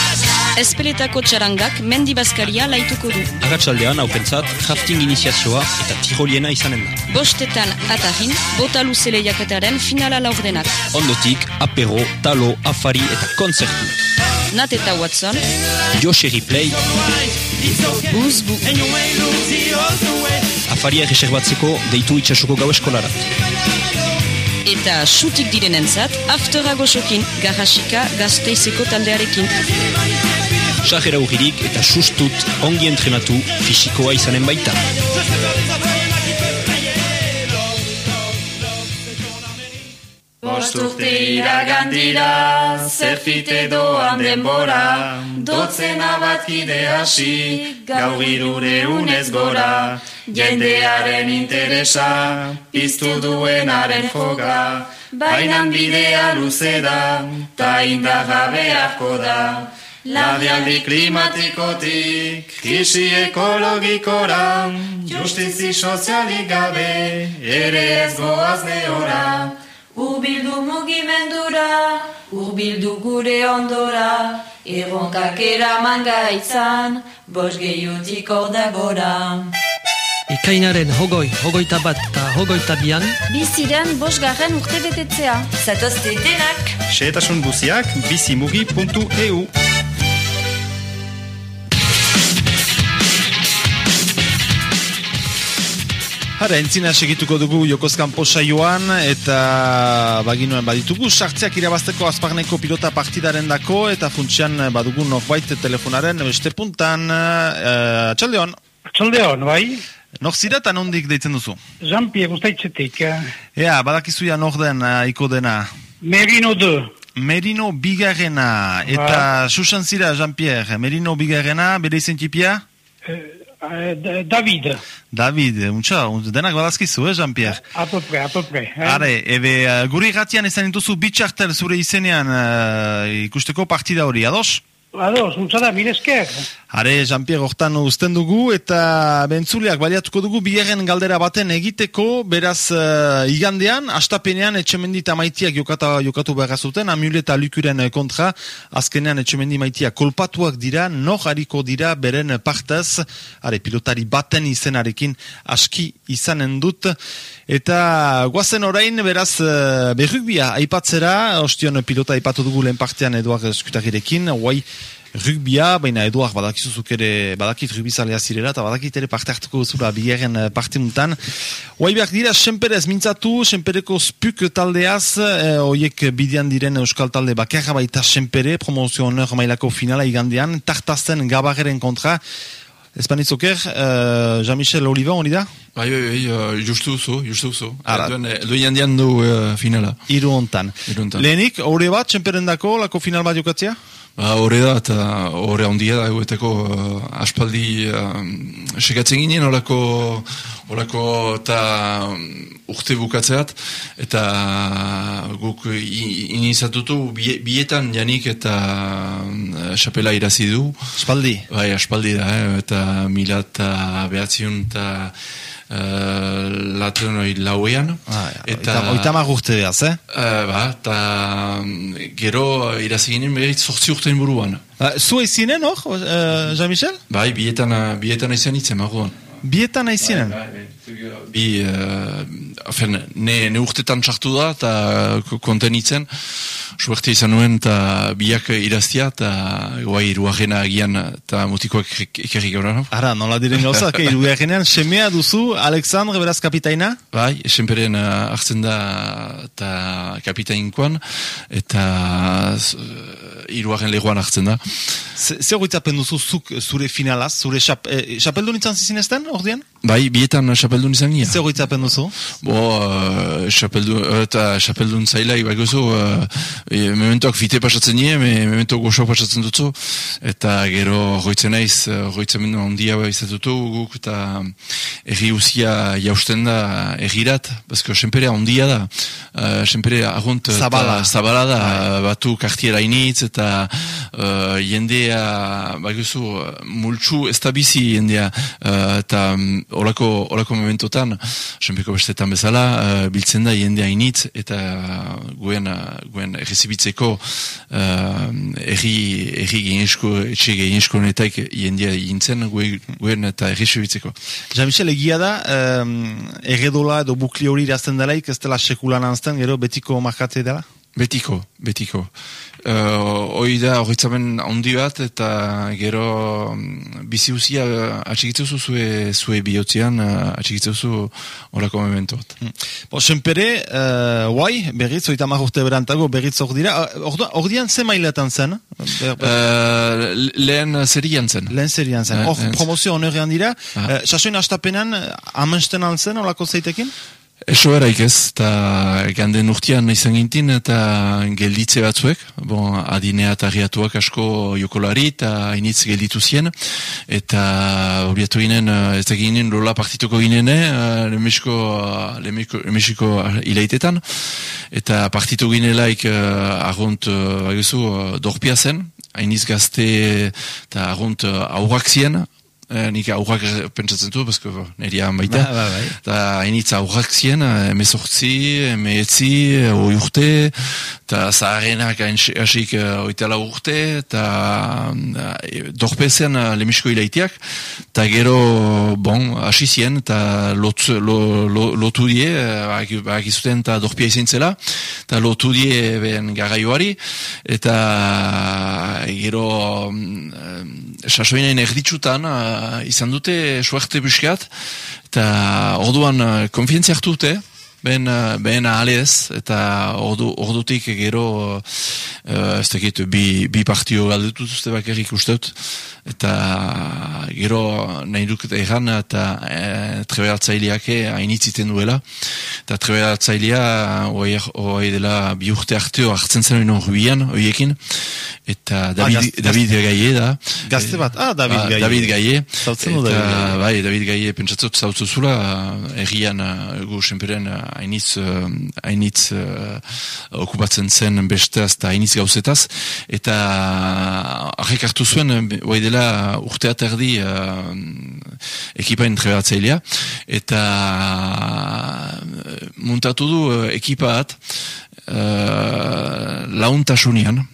Ezpeletako txarangak mendi bazkaria laituko du. Agatsaldean haupentzat rafting iniziazioa eta tiroliena izanen da. Bostetan atahin, bota luze lehiaketaren finala laurdenak. Ondotik, apero, talo, afari eta konzertu. Nat eta Watson, Josh Ripley, buz bu. Afaria erreserbatzeko deitu itxasuko gau eskolarat. Eta sutik direnentzat, aftera goxokin, garrasika gazteizeko taldearekin. Sajera urririk eta sustut ongi entrenatu fisikoa izanen baita. Bost urte iragan dira, zerfite doan denbora, dotzena bat kide hasi, gau girure unez gora, jendearen interesa, piztu duenaren joga, bainan bidea luze da, ta indagabeako da. Labialdi klimatikotik, krisi ekologikora, justizi sozialik gabe, ere ez goaz neora. Urbildu mugimendura, urbildu gure ondora, erronkak eraman gaitzan, bos gehiutik ordagora. Ekainaren hogoi, hogoita bat eta hogoita bian, Biziren bosgarren urte betetzea. Zatozte denak, Xehetasun guziak bizimugi.eu Hara, entzina segituko dugu Jokozkan posaioan eta baginuen baditugu sartzeak irabazteko azparneko pilota partidaren dako eta funtsian badugu norbait telefonaren beste puntan uh, Txaldeon, Txaldeon, bai? nor zira eta nondik deitzen duzu? Jean-Pierre ustaitzetik. eh? Ea, badakizuia nor den uh, iko dena Merino 2. Merino Bigarrena eta susan zira Jean-Pierre, Merino Bigarrena, bere izen tipia? Eh, David, David, untxa, untxa, denak badazkizu, eh, Jean-Pierre? à peu près. eh? Are, ebe, guri gatian izan dituzu bitxartel zure izenean uh, ikusteko partida hori, ados? Ados, untza da, mil esker. Are, Jean-Pierre hortan uzten dugu eta bentzuleak baliatuko dugu bigarren galdera baten egiteko, beraz uh, igandean, astapenean etxemendi eta maitiak jokata, jokatu behar zuten, amule eta lukuren kontra, azkenean etxemendi maitiak kolpatuak dira, nor hariko dira beren partez, are, pilotari baten izenarekin aski izanen dut, eta guazen orain, beraz, uh, berrugbia aipatzera, ostion pilota aipatu dugu lehen partean Eduard Skutagirekin, guai, rugbia, baina Eduard badakizuzuk ere, badakit rugbizalea zirela, eta badakit ere parte hartuko zura bigarren eh, partimuntan. Oai behar dira, senperez mintzatu, senpereko spuk taldeaz, eh, oiek bidean diren euskal talde bakarra baita senpere, promozio honor mailako finala igandean, tartazen gabageren kontra, Espanizoker, uh, Jean-Michel Oliva, hori da? Bai, bai, bai, uh, justu zu, justu zu. Ara. Duen, eh, jandian du uh, finala. Iru hontan. Hiru hontan. Lehenik, hori bat, senperendako, lako final bat jokatzea? Ba, horre da, eta horre handia da, egueteko uh, aspaldi uh, sekatzen ginen, horako, horako eta um, urte bukatzeat, eta guk inizatutu bie, bietan janik eta uh, xapela irazi du. Aspaldi. Bai, aspaldi da, eh? eta mila eta behatziun eta uh, latenoi lauean. Ah, eta... Oitama urte behaz, eh? Uh, ba, eta mm, gero irazi ginen berit sortzi urtein buruan. Uh, zu ezinen, hor, uh, Jean-Michel? Bai, bietan, bietan izan itzen, magoan. Bietan aizinen? Bi, uh, afen, ne, ne urtetan sartu da, eta ko- konten itzen, suerte izan nuen, eta biak iraztia, eta guai iruagena agian, eta mutikoak ekerri gaur? Ara, nola diren gauzak, eh, irugarrenean, semea duzu, Alexandre, beraz kapitaina? Bai, esenperen uh, hartzen da eta kapitainkoan, eta uh, iruaren leguan hartzen da. Ze ze horitzapen duzu zuk zure finalaz, zure xap, eh, xapeldun izan zizinezten, ordean? Bai, bietan xapeldun izan gira. Ze horitzapen duzu? Bo, uh, xapeldun, eta xapeldun zaila ibagozu, uh, e, mementoak fite pasatzen nire, me, memento goxo pasatzen dutzu, eta gero goitzen naiz, goitzen mendu handia izatutu guk, eta erri uzia jausten da errirat, bazko senpere handia da, uh, senpere agunt, eta Zabala. zabala da, batu kartiera initz, eta uh, jendea, bagozu, multsu ez da bizi jendea, uh, eta um, olako, olako momentotan, senpeko bestetan bezala, uh, biltzen da jendea initz, eta guen, guen errezibitzeko uh, erri, erri geniesko, etxe geniesko netak jendea intzen, guen, guen eta errezibitzeko. Jean-Michel egia da, um, erredola edo bukli hori irazten delaik, ez dela sekulan anzten, gero betiko markatze dela? Betiko, betiko. Uh, hoi da horretzamen handi bat eta gero mm, bizi uzia uh, atxikitzuzu zue, zue bihotzean uh, atxikitzuzu horako memento bat. Bo, senpere, uh, guai, berriz, oita urte berantago, berriz hor dira, Ordu- ordian ze mailetan zen? Ber, ber, Uh, lehen zerian zen. Lehen serian zen. Eh, Hor, eh. promozio honorrean dira, Ah. uh, sasoin astapenan, amensten altzen, olako zeitekin? Eso eraik ez, eta ganden urtean izan gintin, eta gelditze batzuek, bon, adinea eta riatuak asko jokolari, eta initz gelditu zien, eta horiatu ginen, eh, ez da ginen lola partituko ginen, eh, lemesiko, lemesiko, lemesiko ilaitetan, eta partitu ginelaik argunt, bagizu, dorpia zen, hainiz gazte eta argunt aurrak zien, Eh, nik aurrak pentsatzen du, bazko niri baita. Ba, ba, bai. Eta hainitza aurrak zien, eh, emezortzi, emeetzi, oi urte, eta zaharenak hasik oitela urte, eta dorpezen uh, lemisko ilaitiak, eta gero, bon, hasi zien, eta lot, lo, lo, lotu die, uh, bak izuten eta dorpia izin zela, eta lotu die ben garaioari, eta gero um, sasoinen erditsutan, izan dute suerte buskat, eta orduan uh, konfientzia hartu dute, ben, uh, ben ahalez, eta ordu, ordutik gero, uh, ez dakit, bi, bi partio galdutu zuzte bakarrik usteut, eta gero nahi duket egan, eta e, trebeatzaileak hainitziten duela, eta trebeatzailea oai dela bi urte harteo hartzen zen hori rubian, horiekin, eta David, gazte- David Gaie da. Gazte bat, ah, David Ah, Gaie. David Gaie. Zautzen du David Gaie. Bai, David Gaie pentsatzot zautu zula, errian gu senperen hainitz, uh, hainitz uh, okupatzen zen besteaz eta hainitz gauzetaz, eta arrek hartu zuen, eh, bai dela urteat erdi uh, ekipain trebatzailea, eta uh, muntatu du uh, ekipa bat uh, launtasunean,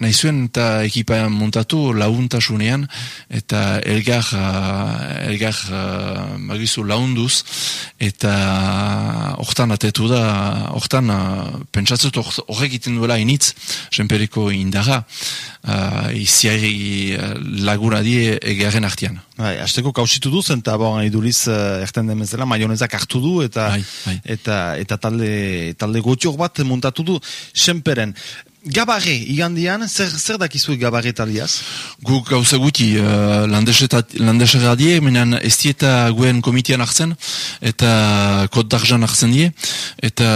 nahi zuen eta ekipa montatu launtasunean eta elgar uh, elgar magizu launduz eta hortan atetu da hortan uh, pentsatzut hor- horrek iten duela initz senperiko indara uh, iziari laguna die egearen artian Bai, asteko kausitu duz, eta bon, iduriz, uh, erten demezela, maionezak hartu du, eta Bai, bai. eta eta talde, talde gotxok bat montatu du, senperen. Gabarre, igandian, zer, zer dakizu gabarre taliaz? Guk gauza guti, uh, landesera die, menan ez dieta guen komitean hartzen, eta kot darjan hartzen die, eta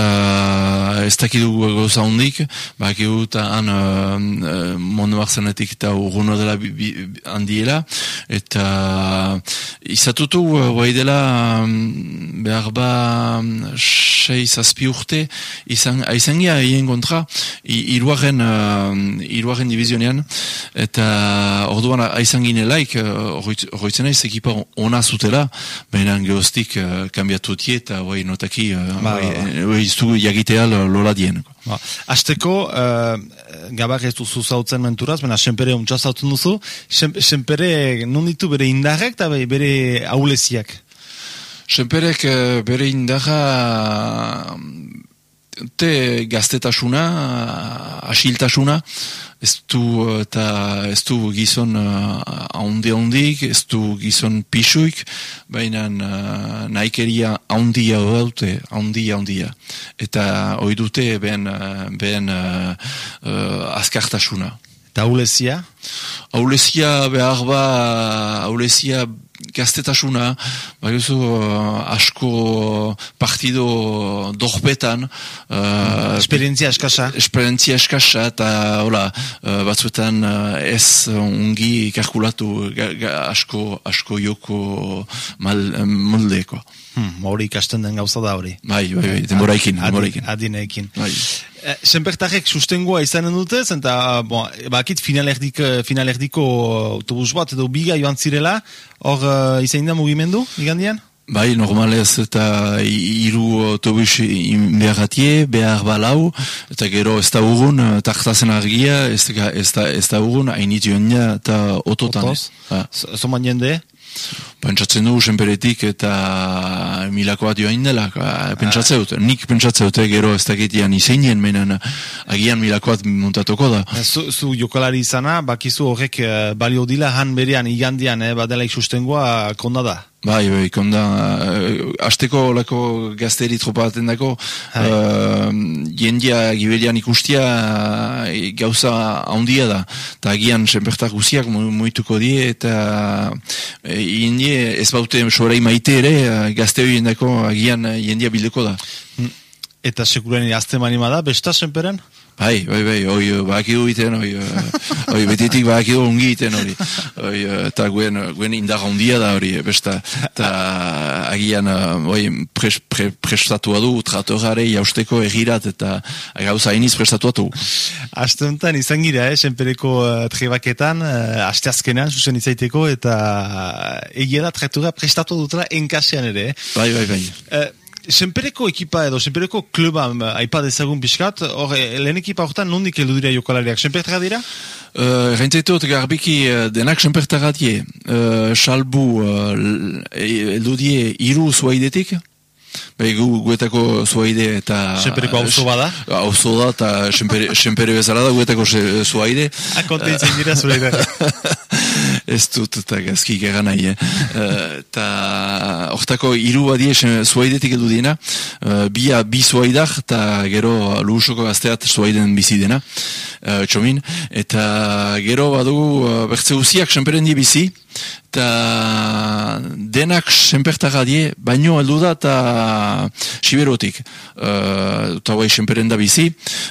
ez dakidu gauza hondik, bakigu eta han uh, uh, mondo hartzenetik eta urruno dela bi, bi, handiela, eta izatutu guai dela um, behar ba sei zazpi urte izan, izan gira hien kontra i, iruaren, uh, iruaren divizionean. Eta orduan aizan ginelaik horretzen naiz ekipa ona zutela baina geostik uh, kambiatu tie eta bai notaki uh, Ba, bai, ba, jagitea lo- lola dien. Ba, Azteko, uh, gabarre ez duzu zautzen menturaz, bena senpere untsa zautzen duzu, Sen, senpere non ditu bere indarrek eta be- bere auleziak? Senperek eh, bere indarra te gaztetasuna, asiltasuna, ez du eta ez du gizon uh, haundi haundik, ez du gizon pisuik, baina uh, naikeria haundia daute, haundia haundia. Eta hoi dute behen, uh, behen uh, uh, azkartasuna. Eta aulezia? Aulezia behar ba, aulezia gaztetasuna, bagizu uh, asko partido dorpetan, uh, Esperientzia eskasa? esperientzia eskasa eta hola, uh, batzuetan uh, ez ungi kalkulatu asko, asko joko mal, moldeko. Hmm, hori ikasten den gauza da hori. Bai, bai, bai, denboraikin, Adi- denboraikin. Adineekin. Bai. Eh, Senpertarek sustengoa izanen dute, eta bon, bakit finalerdik, finalerdiko autobus bat edo biga joan zirela, hor uh, izain da mugimendu, igandian? Bai, normalez eta hiru autobus inberratie, behar balau, eta gero ez da urgun, eh, tartazen argia, ez da, ez da, ez da urgun, hainit joan eta ototan. Otoz? Ha. Zoman jende? Pentsatzen du, senperetik eta milako bat joan dela, pentsatze dut, nik pentsatze dut, gero ez dakitian izeinien, menan agian milako bat montatuko da. Eh, Zu, zu jokalari izana, bakizu horrek eh, balio dila han berean igandian, eh, badelaik sustengoa konda da. Bai, bai, konda, uh, asteko olako gazteri tropa baten dako, uh, jendia gibelian ikustia uh, gauza handia da, eta agian senpertak guziak muituko die, eta uh, jendie ez baute sorai maite ere, uh, gazte horien dako agian jendia bildeko da. Eta sekuren azte manima da, besta senperen? Bai, bai, bai, oi, uh, bakidu iten, oi, uh, oi, betitik bakidu ongi iten hori. Oi, uh, eta guen, uh, guen indar handia da hori, besta, eta agian, uh, oi, pres, pre, prestatua du, tratorare jausteko egirat, eta gauza hainiz prestatua du. Aste honetan izan gira, eh, senpereko uh, trebaketan, uh, aste azkenean, zuzen izaiteko, eta egia da traktura prestatu dutela enkasean ere, eh? Bai, bai, bai. Eh, Senpereko ekipa edo, senpereko kluba eh, aipa dezagun pixkat, hor, eh, lehen ekipa horretan nondik heldu dira jokalariak, senpertara dira? Uh, Reintzaitot garbiki uh, denak senpertagadie, uh, salbu uh, eldu die iru zuaidetik, Bai, gu, guetako zuaide eta... Senpereko auzo bada? Auzo da, eta senpere, senpere bezala da guetako zuaide. Akontentzen dira zure. Ez dut eta gazkik egan nahi, eh? Eh, Eta hortako hiru badie zuaidetik edu diena, eh, bia bi zuaidak eta gero luhusoko gazteat zuaiden bizi dena, eh, txomin, eta gero badugu eh, bertze guziak senperen bizi, eta denak senpertaga die, baino heldu da eta siberotik, uh, eta bai senperen da bizi,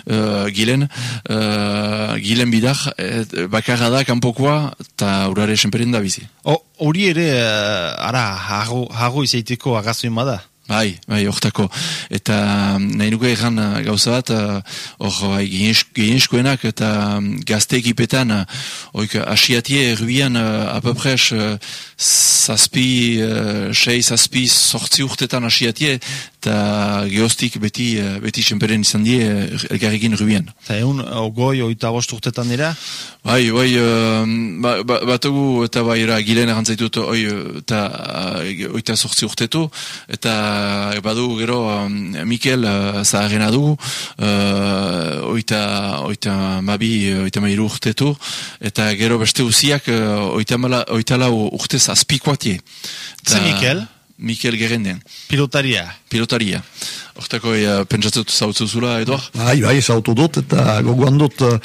uh, gilen, uh, gilen bidar, et, bakarra da kanpokoa, eta urare senperen da bizi. Hori ere, ara, hago, hago izaiteko agazoin bada. Bai, bai, hortako. Eta mm, nahi nuke egan uh, gauza bat, uh, hor bai, gehienezkoenak eta mm, gazte ekipetan, uh, oik, asiatie erbian apapres zazpi, sei zazpi sortzi urtetan asiatie, eta geostik beti, uh, beti senperen izan die uh, elgarrekin erbian. Eta egun, ogoi, oita bost urtetan dira, Bai, bai, ba, ba, batugu eta bai, era, gilen erantzaitut, oi, eta oita sortzi urtetu, eta badu gero Mikel zaharrena dugu, oita, oita mabi, oita mairu urtetu, eta gero beste uziak oita, mala, oita lau urtez azpikoatie. Ze Mikel? Mikel Gerenden, pilotaria. pilotaria. Hortako, uh, pentsatzen zautzu zula, Eduard? Bai, bai, zautu dut, eta gogoan dut uh,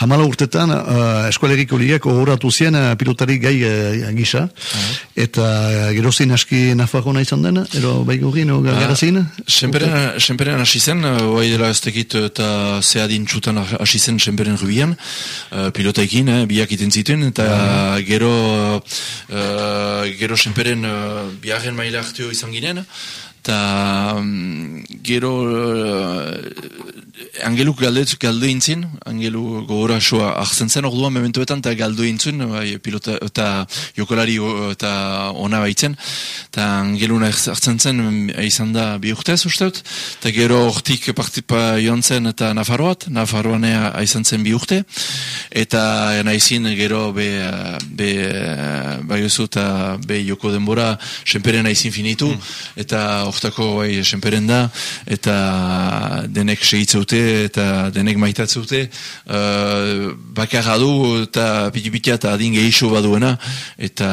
hamala urtetan uh, eskualeriko liek horatu zien uh, pilotari gai uh, gisa, eta uh, gerozin aski nafarrona izan den, ero bai gurri, no garazin? Senperen, senperen hasi zen, oai dela ez tekit eta zehadin txutan hasi zen senperen rubian, uh, pilotaekin, eh, biak iten zituen, eta gero, uh, gero senperen uh, biaren maila hartio izan ginen, eta mm, gero uh, angeluk galdetz galdu intzin, angelu gogora soa ahzen zen orduan mementoetan, eta galdu intzun, bai, pilota, eta jokolari eta ona baitzen, eta angeluna hartzen zen mm, izan da bi urtez usteut, eta gero hortik partipa joan zen eta Nafarroat, Nafarroan ea izan zen bi urte, eta naizin gero be, be, bai eta be joko denbora senperen naizin finitu, eta hortako bai senperen da, eta denek segitzeute, eta denek maitatzeute, uh, bakarra du, eta pitipitia eta adin gehixo baduena, eta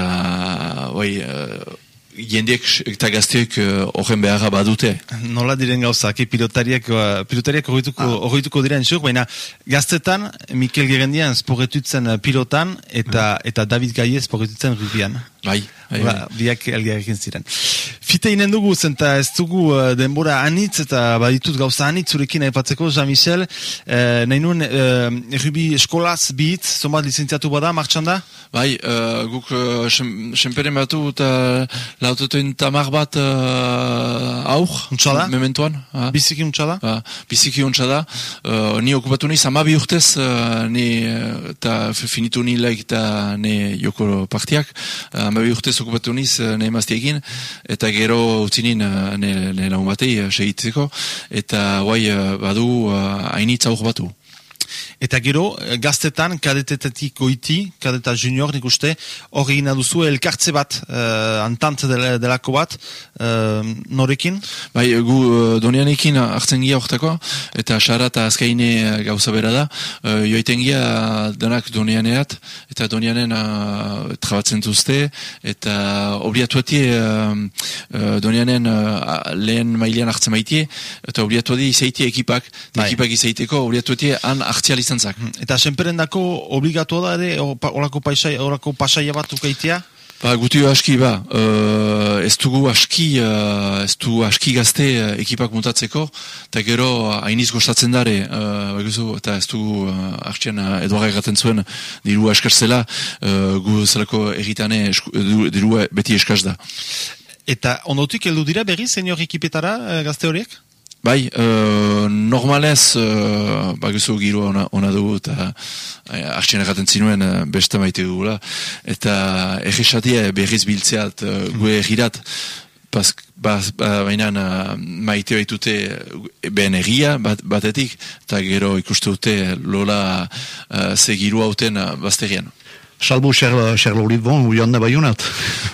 bai, uh, jendeek eta gazteek uh, horren beharra badute. Nola diren gauzak, eh, pilotariak, uh, pilotariak horretuko, horretuko dira entzuk, baina gaztetan, Mikel Gerendian sporretutzen uh, pilotan, eta, eta David Gaie sporretutzen rugbian. Bai, bai, Ba, bai. biak elgarrekin ziren. Fite inen dugu, zenta ez dugu uh, denbora anitz, eta baditut gauza anitz zurekin aipatzeko, Jean-Michel, uh, nahi nuen, uh, errubi eskolaz bihitz, zomat lizentziatu bada, martxan da? Bai, uh, guk uh, sen- senperen batu eta lautoten tamar bat uh, aur. Untsa da? Mementoan. ah. Biziki untsa da? Ba, biziki ontsa da. Uh, ni okupatu niz amabi urtez, uh, ni, eta finitu ni laik eta ne joko partiak. Uh, amabi urtez okupatu niz, uh, ne emaztiekin, eta gero utzi nin uh, ne, ne laun batei uh, segitzeko, eta guai badu hainitza aur batu. Eta gero, eh, gaztetan, kadetetetik goiti, kadeta junior, nik uste, hor egin duzu elkartze bat, uh, antant del, delako bat, uh, norekin? Bai, gu uh, donianekin hartzen gira hortako, eta xara eta azkaine gauza bera da, uh, joiten gira denak donianeat, eta donianen uh, trabatzen duzte, eta obliatuati uh, uh, donianen uh, lehen mailean hartzen maitie, eta obliatuati izaitie ekipak, Bai. ekipak izaiteko, obliatuati han hartzia lizentzak. Eta senperendako obligatua da ere, o- pa- orako, paisai, orako pasaia bat ukaitia? Ba, gutio aski ba, uh, ez dugu aski, uh, ez dugu aski gazte uh, ekipak mutatzeko, eta gero hainiz gostatzen dare, uh, baiguzu, eta ez dugu uh, hartxean uh, eduaga egaten zuen diru eskarzela, uh, gu zelako egitane esku- du- dirua beti eskaz da. Eta ondotik heldu dira berri, senior ekipetara gazte horiek? Bai, uh, normalez, uh, baguzu giro ona, ona dugu, eta uh, hartxean egaten zinuen uh, beste maite dugula, eta egisatia berriz biltzeat uh, gue egirat, Pas, bas, ba, baina uh, maite baitute ben egia bat, batetik, eta gero ikuste dute lola uh, segiru hauten uh, bazterian. Salbu Charles Charles Olivon, uian da baiunat.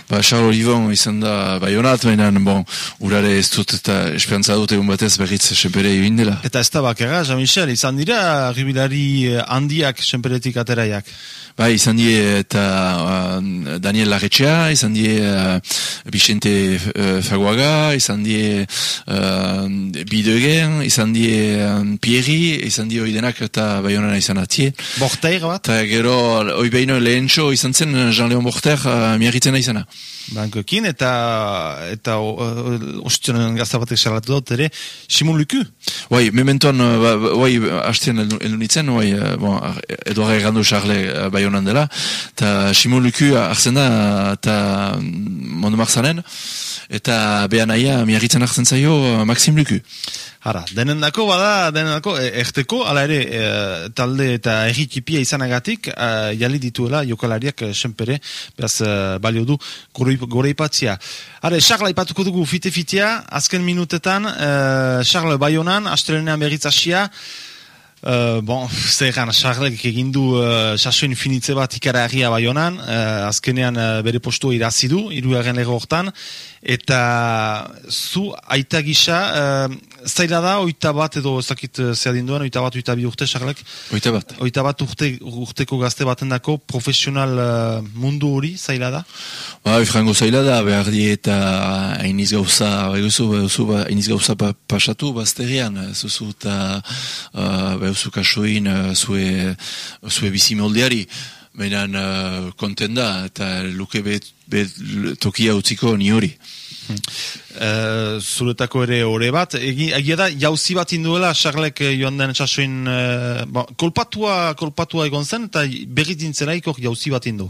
Ba, Charles Olivon izan da baionat, baina bon, urare ez dut eta esperantza dut egun batez berriz sepere egin dela. Eta ez da bakera, Jean-Michel, izan dira ribilari eh, handiak senperetik ateraiak. Bai, izan die eta uh, Daniel Larretxea, izan die uh, Vicente uh, Faguaga, izan die uh, Bidegen, izan die um, Pierri, izan die oidenak eta Bayonana izan atie. Borteir bat? Eta gero, oi behino lehentxo izan zen Jean-Léon Borter uh, miarritzen izana. Bankoekin, eta eta ostionen gazta batek salatu dut ere, Simon Luku? Bai, mementoan, uh, ba, ba, bai, hastean nintzen, bai, uh, bon, Eduardo Errandu Charle uh, Bayonan dela, eta Simon Luku hartzen da, eta Mondemarzanen, eta behan aia miarritzen hartzen zaio uh, Maxim Luku. Hara, denendako bada, denendako, e, erteko, ala ere, e, talde eta erritipia izanagatik, e, jali dituela jokalariak e, senpere, beraz, e, balio du gore, gore ipatzia. Hare, Charles ipatuko dugu fite-fitea, azken minutetan, e, Charles Bayonan, astelenean berriz hasia, Uh, bon, zer egan, Charlek egin du uh, sasoin finitze bat ikaragia baionan, uh, azkenean uh, bere postua irazi du, iruaren lego hortan, eta zu aita gisa, uh, zaila da, oita bat edo ezakit uh, zehadin duen, oita bat, oita bi urte, Charlek? Oita bat. Oita bat urte, urteko gazte batendako profesional uh, mundu hori, zaila da? Ba, frango zaila da, behar die eta hainiz gauza, behuzu, behuzu, ba, hainiz gauza pa, pasatu bazterian, zuzu eta uh, behuzu kasoin uh, zue, zue bizi baina uh, konten da, eta luke be, be, tokia utziko ni hori. Uh, zuretako ere ore bat, Egi- egia da, jauzi bat induela, Charlek eh, joan den txasoin, uh, bon, kolpatua, kolpatua egon zen, eta berriz dintzelaik hor jauzi bat indu.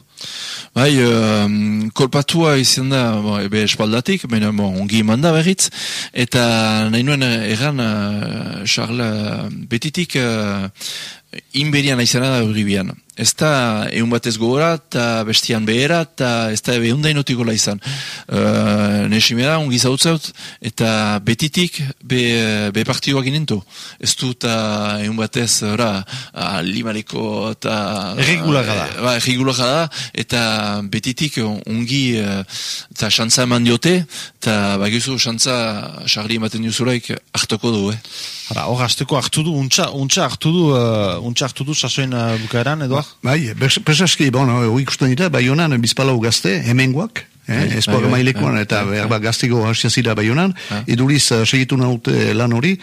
Bai, um, kolpatua izan da, bo, ebe espaldatik, baina bon, ongi eman da berriz, eta nahi nuen erran, uh, Charles, betitik uh, inberian aizena da urribian. Ez da egun batez gogora, eta bestian behera, eta ez da ehun dainotik gola izan. Uh, Nesimera, ongi zautzaut, eta betitik be, be partioak ginentu. Ez du eta egun batez, ora, ah, limareko, eta... Erregulaga da. Ba, erregulaga da, eta betitik ongi, eh, eta xantza eman diote, eta bagizu xantza sarri ematen diuzulaik hartuko du, eh? Hara, hor hartu du, untxa, untxa hartu du, uh, untxa hartu du sasoin uh, bukaeran, edo? Bai, pesaski, bon, ikusten dira, baionan bizpalau gazte, hemengoak, eh, Bai, espoak bai, bai, mailekoan, bai, eta bai, behar bai. bat gaztiko hasia zira Bai. iduriz uh, segitu naute lan hori,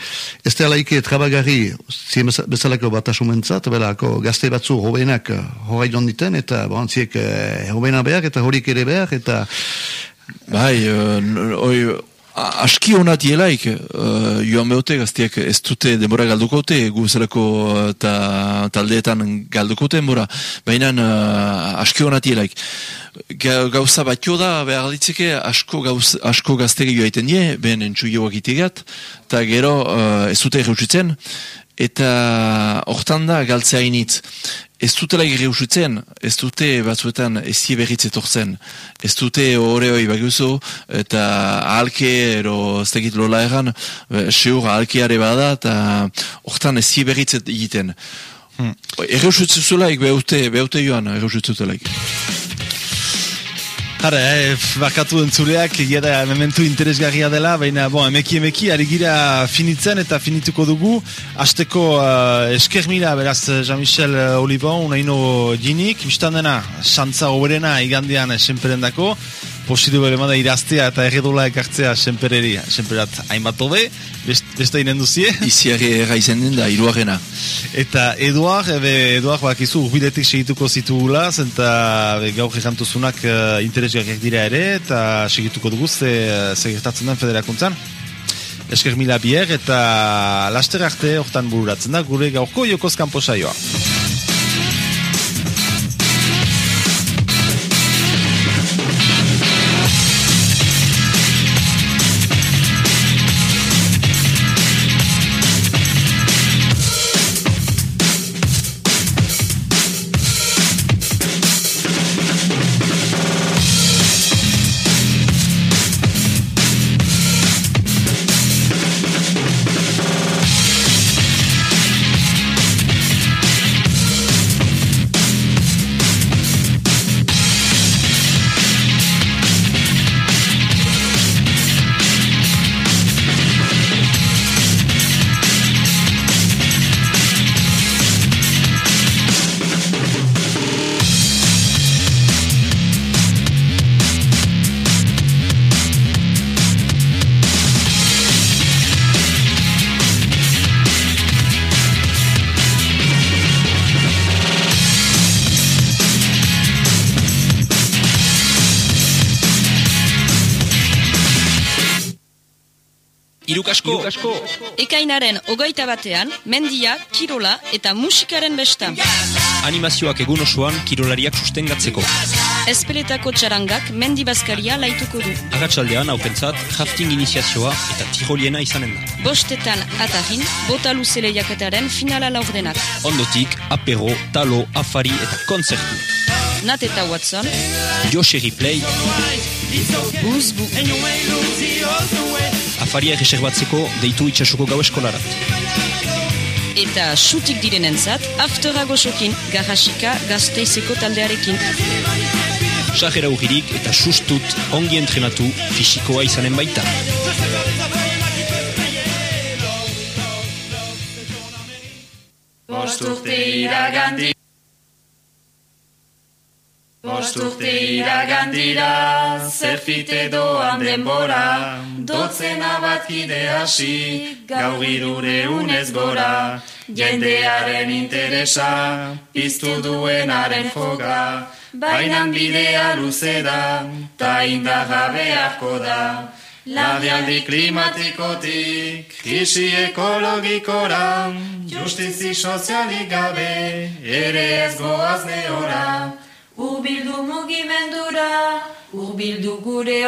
ez da laike trabagarri, zien beza- bezalako bat asumentzat, belako gazte batzu hobenak uh, horai diten, eta bon, ziek uh, hobena behar, eta horik ere behar, eta Bai, uh, oi, aski honat ielaik, uh, joan behote gaztiak ez dute denbora galdukote, gu zelako uh, ta, taldeetan galdukote denbora, baina uh, aski honat ielaik. Ga, gauza batio da, behar ditzeke, asko, gauz, asko gaztegi joaiten die, behen entxuioak itegat, eta gero uh, ez dute erreutsitzen, eta hortan da galtzea initz. Ez dutela irreusutzen, ez dute batzuetan ezie berriz etortzen, ez dute horre hori eta ahalke, ero ez dakit lola erran, seur ahalkeare bada, eta hortan ezie berriz egiten. Hmm. Erreusutzu zulaik, behaute, behaute joan, erreusutzu zulaik. Hara, eh, bakatu entzuleak, egia da mementu interesgarria dela, baina, bon, emeki emeki, ari gira finitzen eta finituko dugu. Azteko uh, esker mila, beraz, Jean-Michel uh, Olibon, unaino jinik, biztan dena, xantza oberena igandean senperendako, posidu bere mada iraztea eta erredola ekartzea senpereri, senperat hainbat hobe, best, beste inen duzie. Iziari erraizen den da, iruarena. Eta Eduard, ebe, Eduard bakizu urbiletik segituko zitugula, eta be, gaur egantuzunak uh, interesgarriak dira ere, eta segituko dugu ze, ze gertatzen den federakuntzan. Esker mila bier, eta laster arte hortan bururatzen da, gure gaurko jokoz kanpo saioa. Irukasko. Ekainaren ogoita batean, mendia, kirola eta musikaren besta. Animazioak egun osoan kirolariak sustengatzeko. Ezpeletako txarangak mendi bazkaria laituko du. Agatsaldean aukentzat rafting iniziazioa eta tiroliena izanen da. Bostetan atahin, bota luze lehiaketaren finala laurdenak. Ondotik, apero, talo, afari eta konzertu. Nat eta Watson, Joshi Replay, Buz Afaria erreserbatzeko deitu itxasoko gau eskolarat. eta xutik direnentzat, aftera goxokin, garrasika gazteizeko taldearekin. Sajera urririk eta sustut ongi entrenatu fisikoa izanen baita. Bost urte iragandi Bost urte iragandira, zer fite doan denbora, dotzena bat kide hasi, gau girure unez gora, jendearen interesa, piztu duenaren foga, bainan bidea luze da, ta indargabeako da. Labialdi klimatikotik, krisi ekologikora, justizi sozialik gabe, ere ez goaz neora. Urbildu mugimendura, urbildu gure